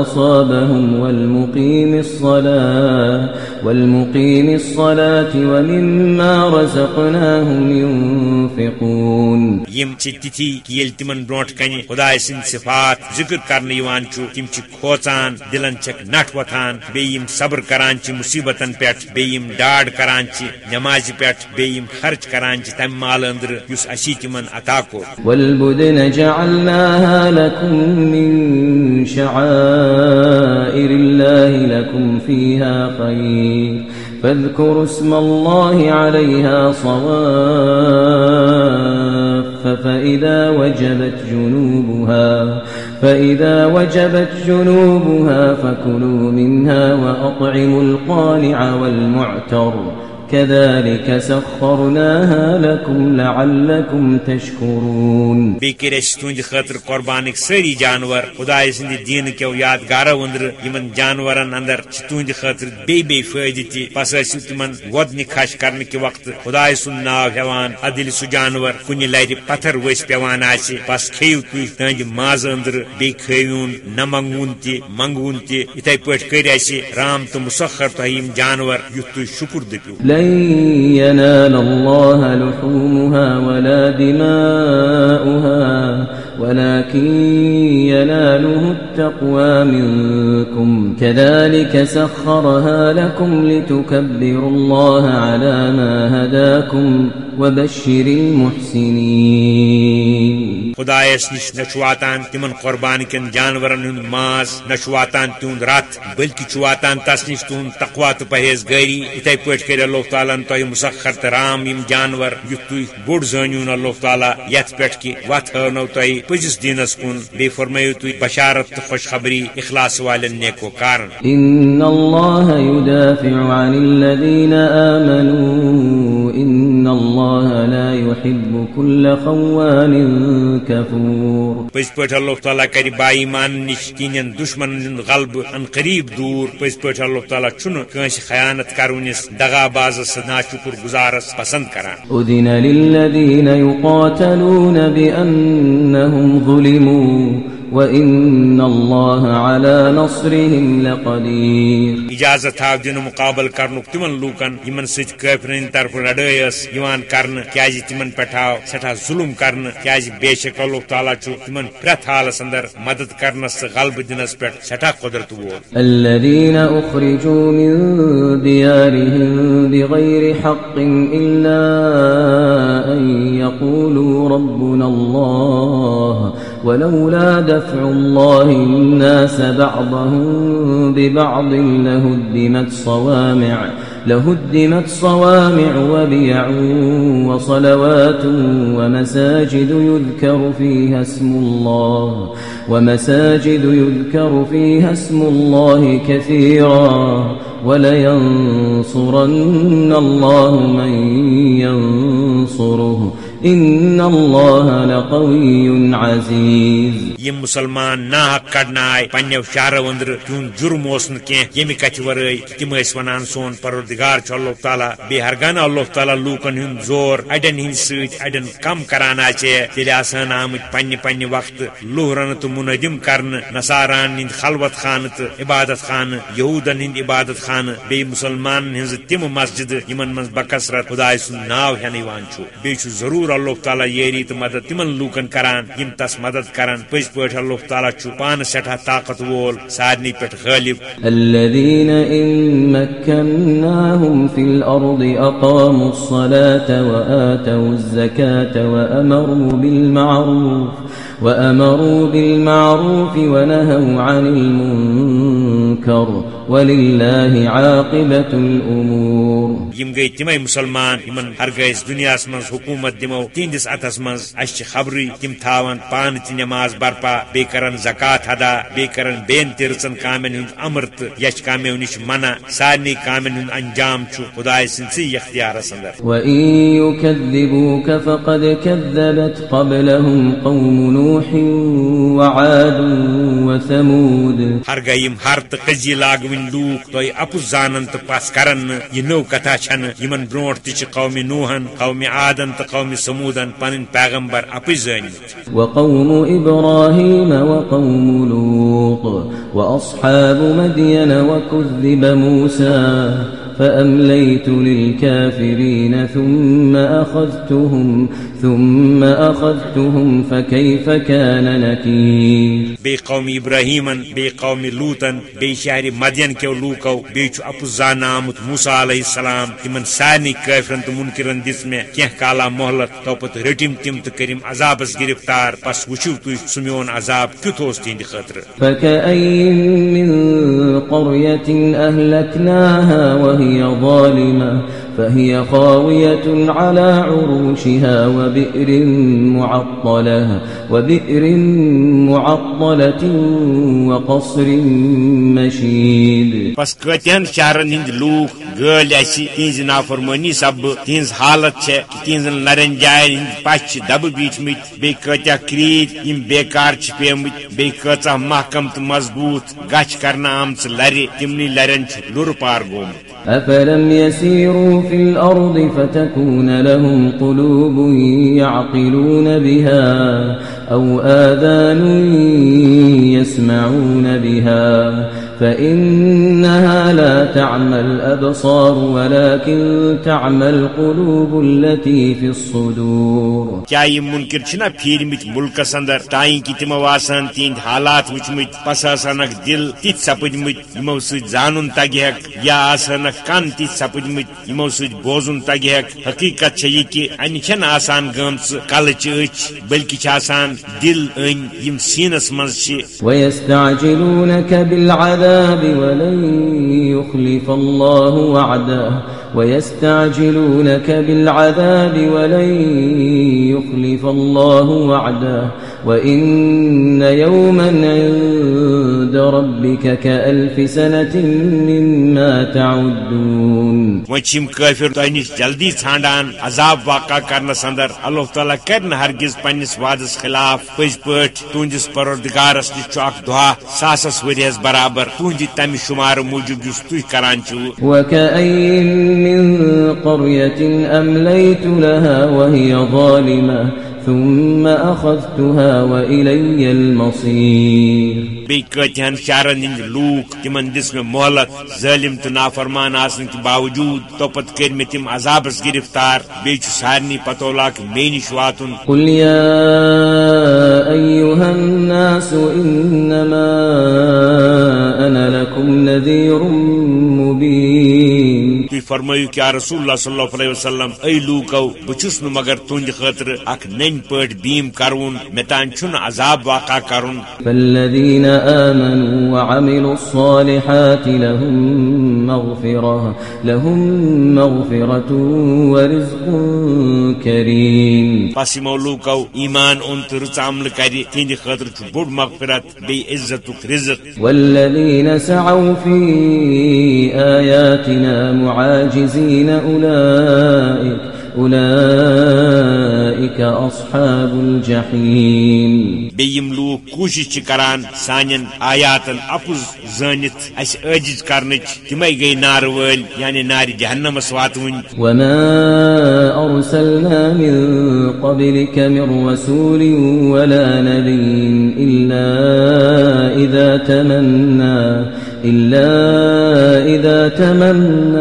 اصابهم والمقيم الصلاه والمقيم الصلاة ومما رزقناهم ينفقون تتھی کہ یل تمن برونٹ کنہ خدائے سند صفات ذکر کرنے یوان چھو تم چھ کھوچان دلن چھک نٹ وتھان بیم صبر کران چھ مصیبتن پٮ۪ٹھ بیم ڈاڈ کران چھ نماز پٮ۪ٹھ بیم خرچ کران چھ تم مال اندر یس اسی تمن عطا کو والبدن جعلناها لكم من شعائر الله لكم فيها خير فاذكروا اسم الله عليها صواف، فإذا وجبت جنوبها، فإذا وجبت جنوبها فكلوا منها وأطعموا القانع والمعتر. كذلك سخرناها لكم لعلكم تشكرون. بی کر اس تہند خاطر قربانک ساری جانور خدائے سند دین کیو یادگارو اندر یمن جانورن اندر چھ تہند خاطر بی بی فائدہ تی پس ٲسِو تمن ودنہِ خش کرنہٕ کہِ وقت خدائے سُنٛد ناو ہیوان ادل سُہ جانور کُنہِ لرِ پتھر ؤسۍ پیوان آسہِ بس کھیٚیِو تُہۍ تہنٛدِ ماز أنٛدرٕ بیٚیہِ کھٲوِوُن نہ منگوُن تہِ منگوُن تہِ یِتھے پٲٹھۍ کٔرۍ اَسہِ رام تہٕ مسخر تۄہہِ یِم جانور تُہۍ شُکُر دٔپِو لن ينال الله لحومها ولا دماؤها ولكن يناله التقوى منكم. كذلك سخرها لكم لتكبروا الله على ما هداكم وبشر المحسنين. خدایس نش نہ واتان تمن قربان کن جانورن ہند ماز نہ واتان تہد رت بلکہ واتان تس نش تہد تقوا تو پہیز گری اتھے پہ کر اللہ تعالیٰ تہ مسخر تو رام یم جانور یت تھی بوڑ زنون اللہ تعالیٰ، یت پہ کہ وت ہنو تہ پزس دینس کن بی فرمائیو تھی بشارت تو خوشخبری اخلاص والن نیکو کارن ان اللہ يدافع عن الذين آمنوا ان اللہ لا يحب كل خوان كفور پز پہ اللہ تعالیٰ کر با ایمان نش تین دشمن غلب ان قریب دور۔ پز پہ اللہ تعالیٰ چھ کنس خیانت کرونس دغا بازس نا شکر گزارس پسند کران أذن للذين يقاتلون بأنهم ظلموا۔ وإن الله على نصرهم لقدير۔ اجازت تھاو دن مقابل کرنک تمن لوکن یمن ست کافرن طرف لڑائی اس یوان کرن کیازِ تمن پٹھاو سٹھا ظلم کرن کیازِ بے شک اللہ تعالی چھ تمن پرت حالس اندر مدد کرنس غلب دنس پٹ سٹھا قدرت وول الذين أخرجوا من ديارهم بغير حق إلا أن يقولوا ربنا الله ولولا دفع الله الناس بعضهم ببعض لهدمت صوامع لهدمت صوامع وبيع وصلوات ومساجد يذكر فيها اسم الله ومساجد يذكر فيها اسم الله كثيرا ولينصرن الله من ينصره إن الله لقوي عزيز یم مسلمان ناحق کڑنا آئے پنو شہر اندر تہد جرم اس کت ورائے تم ونان سون پروردگار چھ اللہ تعالیٰ بی ہرگانا اللہ تعالیٰ لوکن ہند زور اڑین ہند ست اڑین کم کران آچے تیل آسان آمت پنہ پنہ وقت لوہرن تو منہدم کرن نصاران ہند خلوت خانہ تو عبادت خانہ، یہودن ہند عبادت خانہ بی مسلمان ہز تم مسجد، یمن من بکثرت خدائے سن ناو ہین بی ضرور اللہ تعالیٰ یری تو مدد تمن لوکن کران، یم تس مدد کران پز پہ اللہ تعالیٰ پان سٹھا طاقت وول، سارنی پہ غالب۔ الذين إن مكناهم في الأرض أقاموا الصلاة وآتوا الزكاة وأمروا بالمعروف وأمروا بالمعروف ونهوا عن المنكر ولله عاقبة الأمور یم گئی تمے مسلمان یمن ہرگز دنیا من حکومت دمو تہندس اتس من اس خبری تم تھاون پان تہ نماز برپا بی کرن زکات ادا بی کرن بین ترسن کامن ہند امر تو یچ کامیو نش منع سارنی کامن ہند انجام چھ خدائے سنسی اختیارس اندر وإن يكذبوك فقد كذبت قبلهم قوم نوح وعاد وثمود. ہرگہ یم ہر تو قزی لاگون لوک تہ اپز زانن تو پس کرن یہ نو کتھا یمن برونٹ تہ قوم نوحن قوم عادن تو قوم سمودن پن پیغمبر اپز زانمت وقوم إبراهيم وقوم لوط واصحاب مدین وكذب موسى فأمليت للكافرين ثم أخذتهم ثم أخذتهم فكيف كان نكير؟ بی قوم ابراہیمن بی قوم لوتن بی شہر مدین کیو لوکو بی چھ اپو زان آمت موسیٰ علیہ السلام تمن سارنی کافرن تو منکرن دس میں کینہ کالا مہلت تو پت رٹم تم تو کرم عذابس گرفتار پس وچھو تھی سمیون عذاب کیت اوس تہند خاطر فكأين من قرية أهلكناها وهي ظالمة فهي خاوية على عروشها وبئر معطلة وبئر معطلة وقصر مشيد. پس کتین شہرن ہند لوک گل اسی تہذ نافرمانی سب تہذ حالت چھ تہذن لرن جائن ہند پچ دب بیچ مت بی کتیا کرید یم بیکار چھ پیمت بی کچا محکم تو مضبوط گچھ کرنا آمچ لری تمنی لرن چھ لور پار گومت أفلم يسيروا في الأرض فتكون لهم قلوب يعقلون بها أو آذان يسمعون بها فإنها لا تعمى الأبصار ولكن تعمى القلوب التي في الصدور یہ منکر چھنا پھیرمت ملکس اندر تائیں کی تمو آسان تہند حالات وچمت پس آسانک دل تت سپدمت یمو ست زانن تگہک یا آسانک کان تت سپدمت یمو ست بوزن تگہک حقیقت چھ یہ کہ ان چھن آسان گمچ کلچ اچ بلکہ چھ آسان دل ان یم سینس منز چھ۔ ويستعجلونك بالعذاب العذاب ولن يخلف الله وعده ويستعجلونك بالعذاب ولن يخلف الله وعده وإن يوما عند ربك كألف سنة مما تعدون وچم کافر تہ نش جلدی ژھانڈان عذاب واقع کرنس اندر اللہ تعالیٰ کر ہرگز پنس وعدس خلاف۔ پز پٹ تہندس پروردگارس نش چھ دعا ساسس ورس برابر تہندِ تمہ شمار موجود اس تھی کران چھو۔ وكأين من قرية أمليت لها وهي ظالمة ثم أخذتها وإلي المصير. شہرن ہند لوک تمن دس میں مہلت ظالم تو نافرمان آسن کے باوجود توپت کر میں تم عذابس گرفتار بیچ سارنی پتولا کہ میں نش واتن قل يا أيها الناس إنما فرمائیو کیا رسول اللہ صلی اللہ علیہ وسلم اے لوکو بچس نو مگر تہند خاطر اک نن پٹ بیم کرون متان چھن عذاب واقع کرون فالذين آمنوا وعملوا الصالحات لهم مغفرة لهم مغفرة ورزق كريم۔ پس یمو لوکو ایمان اون تو رچ عمل کری تہند خاطر چھ بوڑ مغفرت بی عزت رزق۔ والذين سعوا في آياتنا معاجزين أولئك أولئك أصحاب الجحيم. بیم لوک کوشش چھ کران سانین آیاتن اپز زانت اس عاجز کرنچ تمے گئی نار ول یعنی نار جہنمس واتون وما أرسلنا من قبلك من رسول ولا نبي إلا إذا تمنى. إلا إذا تمنى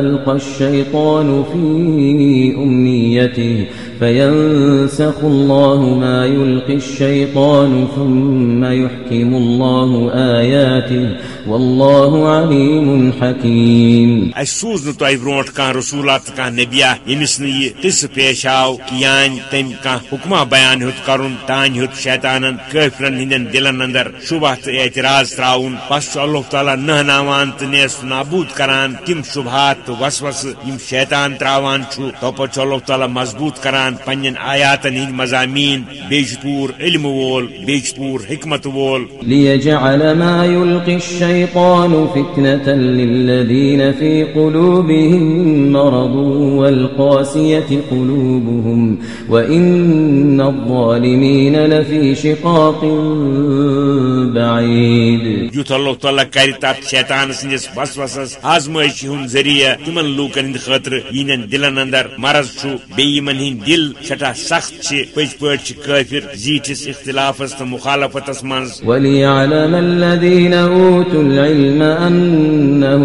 ألقى الشيطان في أمنيته فينسخ الله ما يلقي الشيطان ثم يحكم الله آياته والله عليم حكيم. اس سوز نو تۄہہِ برونٛٹھ کانٛہہ رسوٗلات تہٕ کانٛہہ نبیا ییٚمِس نہٕ یہِ قصہٕ پیش آو کہِ یانہِ تٔمۍ کانٛہہ حُکما بیان ہیوٚت کرُن تانۍ ہیوٚت شیطانن کٲفرن ہٕنٛدٮ۪ن دِلن اندر شُبہ تہٕ اعتراض تراوُن بس چھُ اللہ تعالیٰ نہناوان تہٕ نیس نابوٗد کران تِم شُبہات تہٕ وسوسہٕ یِم شیطان تراوان چھُ توپت چھُ اللہ تعالیٰ مضبوٗط کران پننٮ۪ن آیاتن ہٕنٛدۍ مضامین بیٚیہِ چھُ پوٗرٕ علمہٕ وول بیٚیہِ چھُ پوٗرٕ حکمت وول۔ ليجعل ما يلقي الشيطان فتنة للذين في قلوبهم مرض والقاسية قلوبهم وإن الظالمين لفي شقاق بعيد۔ یُتھ اللہ تعالیٰ کر تر شیطان سندس وسوسس آزمائش ہند ذریعہ تمن لوکن ہند خاطر ین دلن اندر مرض چھُ بیٚیہِ یمن ہند دل سٹھا سخت چھ پٔزۍ پٲٹھۍ چھِ کٲفر زیٖٹھِس، اختلافس تہٕ وليعلم الذين العلم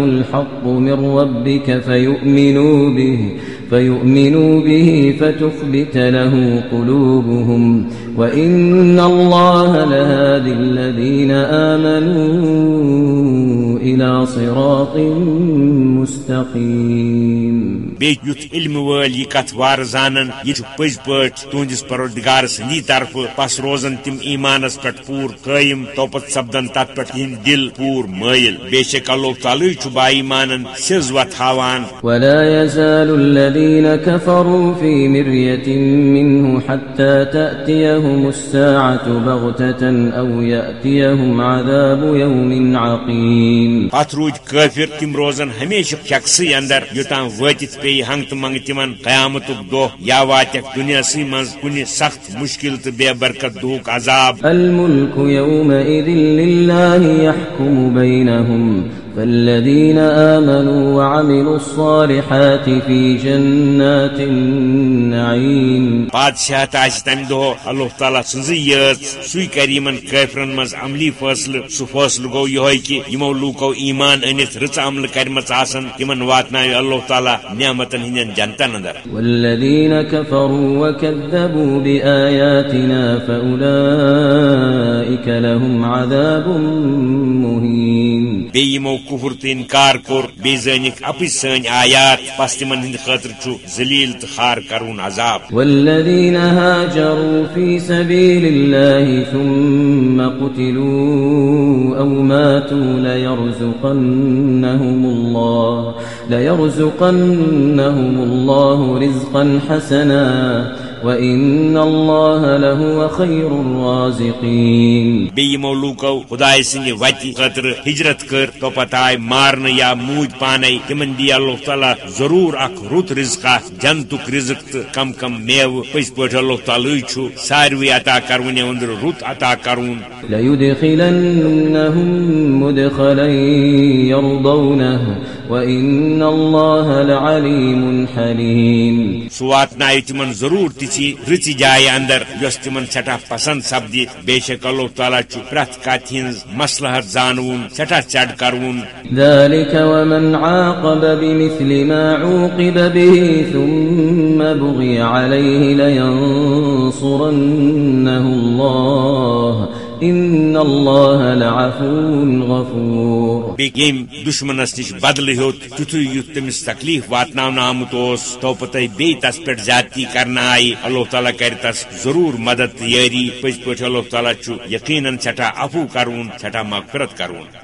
الحق من ربك فيؤمنوا به. فيؤمنوا به فتخبت له قلوبهم وإن الله لهادي الذين آمنوا إلى صراط مستقيم. یُتھ علم وٲلۍ یہِ کتھ وارٕ زانن یہِ چھُ پٔزۍ پٲٹھۍ تُہنٛدِس پروردگار سٕنٛدی طرفہٕ پس روزن تِم ایمانس پٮ۪ٹھ پوٗرٕ قٲیِم توپت سپدن تتھ پٮ۪ٹھ یِہنٛدۍ دل پوٗرٕ مٲیل۔ بے شک اللہ تعالیٰ چھُ با ایمانن سیٚز وتھ ہاوان ولا يزال الذين كفروا في مرية منه حتى تأتيهم الساعة بغتة أو يأتيهم عذاب يوم عقيم. روٗدۍ کٲفر تِم روزن ہمیشہ شخصی اندر یوٚتام وٲتِتھ پیٚیہِ ہنگ تہٕ منگ تِمن قیامتُک دۄہ یا واتٮ۪کھ دُنیاہسٕے منٛز کُنہِ سخت مُشکل تہٕ بے برکت دُہُک عذاب. الملك يومئذ لله يحكم بينهم فالذين آمنوا وعملوا الصالحات في جنات النعيم. بادشاہ آس تم دہ اللہ تعالیٰ سن یت سی کریم قیفرن مز عملی فیصلہ سہ فیصلہ گو یہ کہ یمو لوکو ایمان انت رچ عمل کرم آسن تمن واتن اللہ تعالیٰ نعمتن ہند جنتن اندر. والذين كفروا وكذبوا بآياتنا فأولئك لهم عذاب مهين بیمو کفر تو انکار کور بی زنک اپز سن آیات، پس تمن ہند خاطر چھ ذلیل تو خار کرون عذاب۔ والذین هاجروا فی سبیل اللہ ثم قتلوا او ماتوا ليرزقنهم الله ليرزقنهم الله رزقا حسنا۔ وإن الله لهو خير الرازقين بیمو لوکو خدای سنگ وتی خطر ہجرت کر تو پتہ مارن یا موج پانے تمن دی اللہ تعالی ضرور اخ رت رزق جنتک رزق تو کم کم میو۔ پس پٹ اللہ تعالی ساروی عطا کرون اندر رت عطا کرون۔ ليدخلنهم مدخلا يرضونه وإن الله لعليم حليم سوات نائ تمن ضرور تچی رچ جائے اندر یس تمن سٹھا پسند سپدی بے شک اللہ تعالیٰ چھ پرت کت ہز مسلحت زانون سٹھا چڑ کرون ذلك ومن عاقب بمثل ما عوقب به ثم بغي عليه لينصرنه الله ان الله لعفو غفور بیم دشمنس نش بدل ہوت تیتھے یت تمس تکلیف واتن آمت تو پتہ بی تس پہ زیادتی کرنا آئی، اللہ تعالیٰ کر تس ضرور مدد یاری پز پہ اللہ تعالیٰ یقیناً سٹھا عفو کرون سٹھا مغفرت کرون۔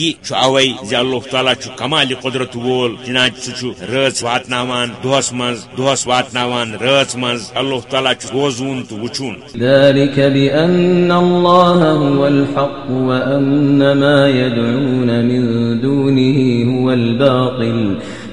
یہ اوے زی اللہ تعالیٰ کمال قدرت وول چنانچہ سہ رچ واتناوان دہس مز دہس واتناوان رچ مز اللہ تعالیٰ بوزون تو وچون ذلك بأن الله هو الحق وأن ما يدعون من دونه هو الباطل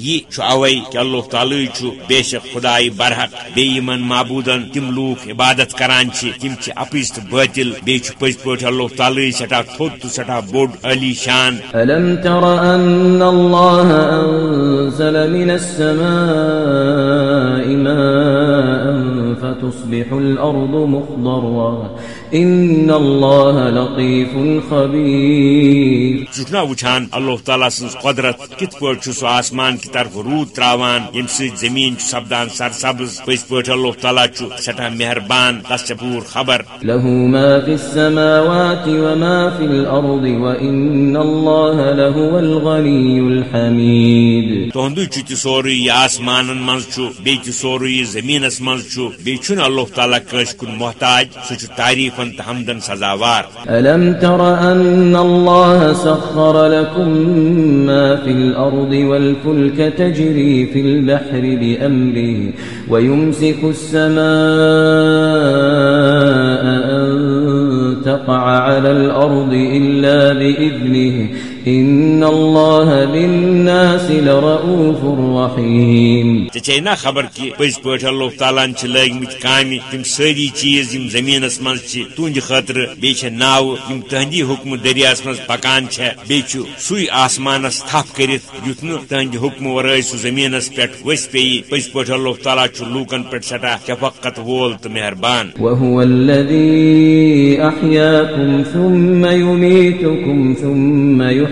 یہ اوے کہ اللہ تعالی بے شک خدائی برحق بیمن معبودن تم لوک عبادت کران تم اپز تو باطل بے پز پٹ اللہ تعالی سٹھا تھوت تو سٹھا بوڈ علی شان الم تر ان الله انزل من السماء ماء فتصبح الارض مخضرا ان الله لطيف خبير چکنا وچھان اللہ تعالیٰ سن قدرت کت پہ سہ آسمان کی طرف رود تراوان یم زمین سپدان سرسبز پز پہ اللہ تعالیٰ سٹھا مہربان تس پور خبر۔ له ما في السماوات وما في الارض وان الله لهو الغني الحميد۔ تہندو چھ سوری یہ آسمان مز بی سوری زمینس مز بی اللہ تعالیٰ کس کن محتاج سہ تعریفن تو حمدن سزاوار. الم تر ان الله سخر لكم ما في الارض والفلك تجري في البحر بامره ويمسك السماء ان تقع على الارض الا باذنه ان الله بالناس لرؤوف رحيم نا خبر کہ پز پہ اللہ تعالیٰ لگ مت کامہ تم ساری چیز یم زمینس من تہند خاطر بیچ ناو یم تہندی حکم دریاس من پکان بیچ سوی آسمانس تھپ کرت یت نا تہند حکم ورائے سہ زمینس پہ وس پی پز پہ اللہ تعالیٰ لوکن پہ سٹھا شفقت وول تو مہربان۔ وهو الذي احياكم ثم يميتكم ثم يحييكم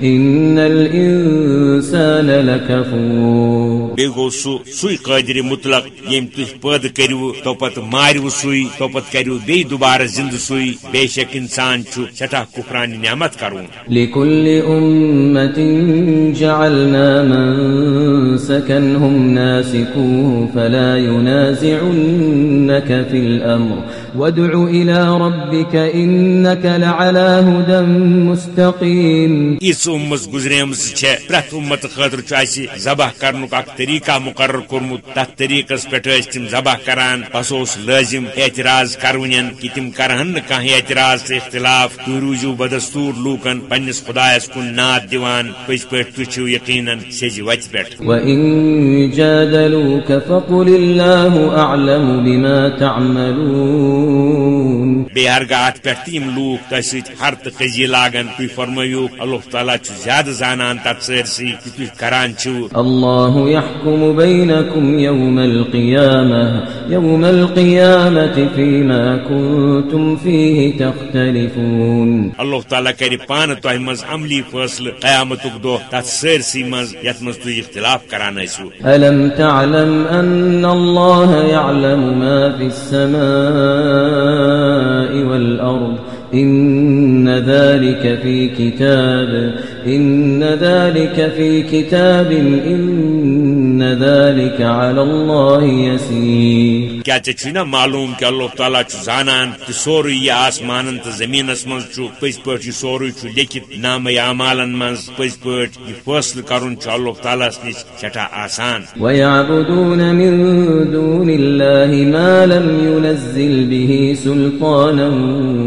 ان الانسان لكفور. بی گو سو سوی قادر مطلق یم تھی پید کرو تو پت مارو سوی تو پت کرو بی دوبارہ زند سوی بے شک انسان چھ سٹھا کفران نعمت کرون۔ لكل أمة جعلنا منسكا هم ناسكوه فلا ينازعنك في الأمر وادع إلى ربك إنك لعلى هدى مستقيم اس امت گزریم پریت امت خاطر ذبح کرن اخ طریقہ مقرر کورمت تر طریقہ پہ تم ذبح کران بس اس لازم اعتراض کرون کہ تم کرہن کھانا اعتراض تو اختلاف تھی روزو بدستور لوکن پنس خدایس کن ناد دیوان پز پہ تھی یقینا سیز وت پہ وإن جادلوك فقل الله أعلم بما تعملون۔ بی ہرگاہ ات پہ تم لوک تہ ست ہر تو قزی لاگن تھی فرمایو اللہ تعالیٰ چھ زیادہ زانان تت سرسی کہ تھی کران چھو الله يحكم بينكم يوم القيامة يوم القيامة فيما كنتم فيه تختلفون. اللہ تعالیٰ کر پان تہ مز عملی فیصلہ قیامت دہ تت سرسی مز یت مز تھی اختلاف کران ٲسِو ألم تعلم أن الله يعلم ما في السماء والأرض إن ذلك في كتاب إن ذلك في كتاب إن ذلك على الله يسير کیا ژے نا معلوم کہ اللہ تعالیٰ زانان کہ سوری یہ آسمان تو زمینس من پز پہ سوری لکھت نام اعمالن من پز پہ یہ فیصلہ کرن اللہ تعالیٰ نش سٹھا آسان ويعبدون من دون الله ما لم ينزل به سلطانا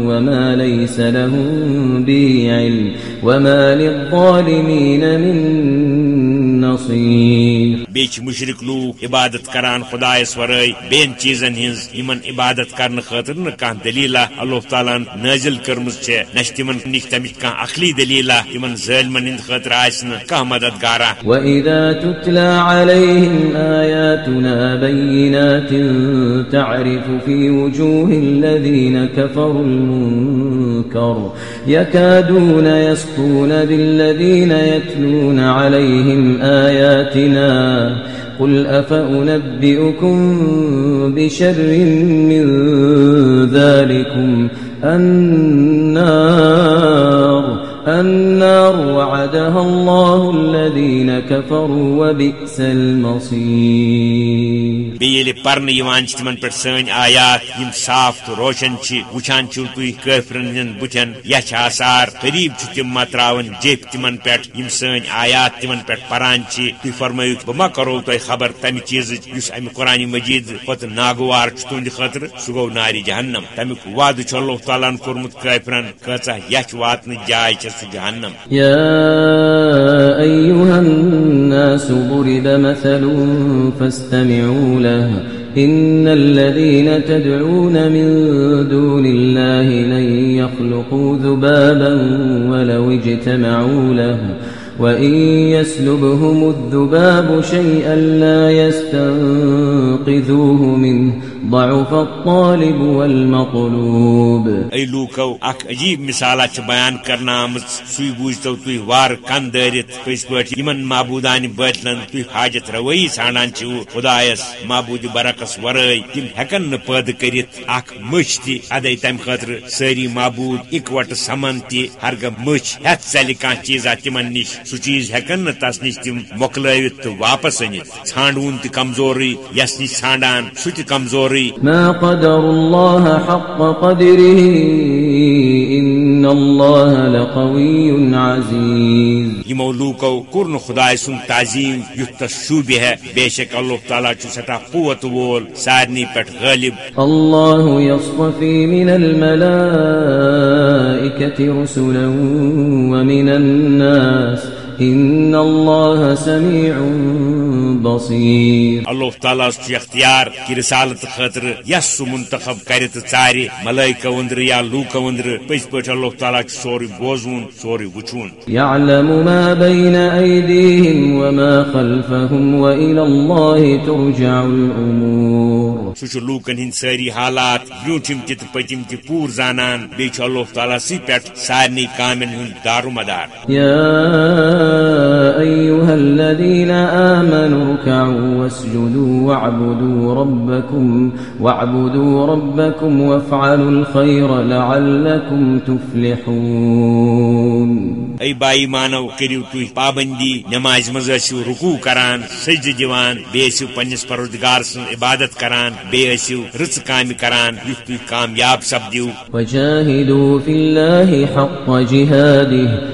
وما ليس لهم به علم وما للظالمين من نصير بیچ مشرق لوک عبادت کران خدایس ورائے بین چیزن ہنز یمن عبادت کرن خاطر نہ کان دلیلہ اللہ تعالیٰ نازل کرمز چھ نش تمن نش تمچ کان عقلی دلیلہ یمن ظالمن ہند خاطر آسن کان مددگارا وإذا تتلى عليهم آياتنا بينات تعرف في وجوه الذين كفروا المنكر يكادون يسطون بالذين يتلون عليهم آياتنا قل أفأنبئكم بشر من ذلكم النار النار وعدها الله الذين كفروا وبئس المصير. بیل پرن یوان چھ تمن پہ سن آیات، یم صاف تو روشن چھ وچان چھو تھی کافرن ہن بتن یا چھ آثار، قریب چھ تم متراون جیپ تمن پہ یم سن آیات تمن پہ پران چھ۔ تھی فرمایو بہ ما کرو تہ خبر تمہ چیز یس ام قران مجید پت ناگوار چھ تہند خاطر سہ گو ناری جہنم۔ تمیک وعد چھ اللہ تعالیٰ ہن کورمت کافرن کچا یچ واتن جائے چھ سہ جہنم. يا أيها الناس ضرب مثل فاستمعوا له. إن الذين تدعون من دون الله لن يخلقوا ذبابا ولو اجتمعوا له. وإن يسلبهم الذباب شيئا لا يستنقذوه منه. ضعف الطالب والمطلوب اے لوکو اخ عجیب مثالہ چھ بیان کرنا آمت سوئی بوجتو تھی وار کن دارت پس پٹ یمن معبودان باطلن تھی حاجت روئی ژھانڈان چھو خدایس معبود برعکس ورٲے تم ہیکن نہ پٲدٕ کٔرِتھ اکھ مٔچھ تہِ ادے تمہِ خٲطرٕ معبود اکوٹہٕ سمان تہِ ہرگہ مٔچھ ہیتھ ژلہِ کانٛہہ چیٖزا تِمن نِش سُہ چیٖز ہیکن نہٕ تس نِش تِم مۄکلٲوِتھ واپس أنِتھ ژھانڈوُن تہِ کمزورٕے یس نِش ژھانڈان سُہ تہِ ما قدر الله حق قدره إن الله لقوي عزيز یمو لوکو خدائے سن تعظیم یت تس شوبہ ہے بے شک اللہ تعالیٰ چھ سٹھا قوت وول سارنی پہ غالب۔ الله يصطفي من الملائكة رسلا ومن الناس۔ إن الله سميع بصير اللہ تعالیٰ چھ اختیار کہ رسالت خاطر یس سہ منتخب کر تو ملائکہ وندر یا لوکہ وندر پز پہ اللہ تعالیٰ چھ سوری بوزون سوری وچون يعلم ما بين أيديهم وما خلفهم وإلى الله ترجع الأمور سہ لوکن ہند ساری حالات برونٹم تہ تو پتم تہ پور زانان بیچ اللہ تعالیٰ سی پہ سارنی کامن ہند دار و مدار۔ يا أيها الذين آمنوا اركعوا واسجدوا واعبدوا ربكم واعبدوا ربكم وافعلوا الخير لعلكم تفلحون. اے بائی مانو کرو تھی پابندی نماز مز رکو کران سجد دیوان بیسو پنس پروردگار سن عبادت کران بیسو رچ کام کران یت تھی کامیاب سپدیو وجاهدوا في الله حق جهاده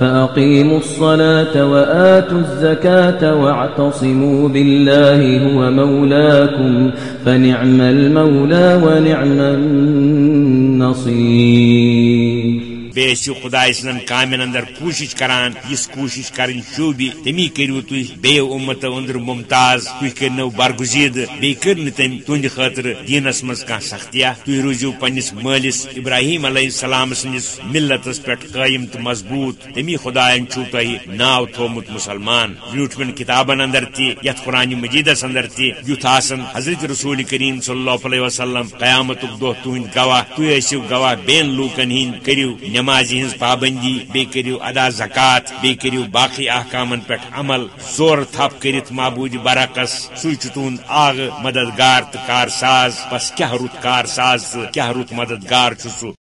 فأقيموا الصلاة وآتوا الزكاة واعتصموا بالله هو مولاكم فنعم المولى ونعم النصير. بیسو خدا سن کامن اندر کوشش کران اس کوشش کرن شوبی، تمی کرو تھی بے امت اندر ممتاز تھی کرنو برگزید بی کرن تم تہند خاطر دینس مز کان سختیا تھی روزو پنس مالس ابراہیم علیہ السلام سنس ملتس پہ قائم تو مضبوط، تمی خدا چھو تہ ناو تھومت مسلمان۔ بیوٹمن کتابن اندر تی، یت قرآن مجیدس اندر تی، یوت آسن حضرت رسول کریم صلی اللہ علیہ وسلم قیامت دہ تہند گواہ تھی ٲسِو گواہ بین لوکن ہند کریو نماز ہز پابندی بی کرو ادا زکات بی کرو باقی احکام پہ عمل، زور تھپ کرت معبود برعکس سہ تہد آگ مددگار تو کار ساز، بس کیا رت کار ساز تو کیا رت مددگار سہ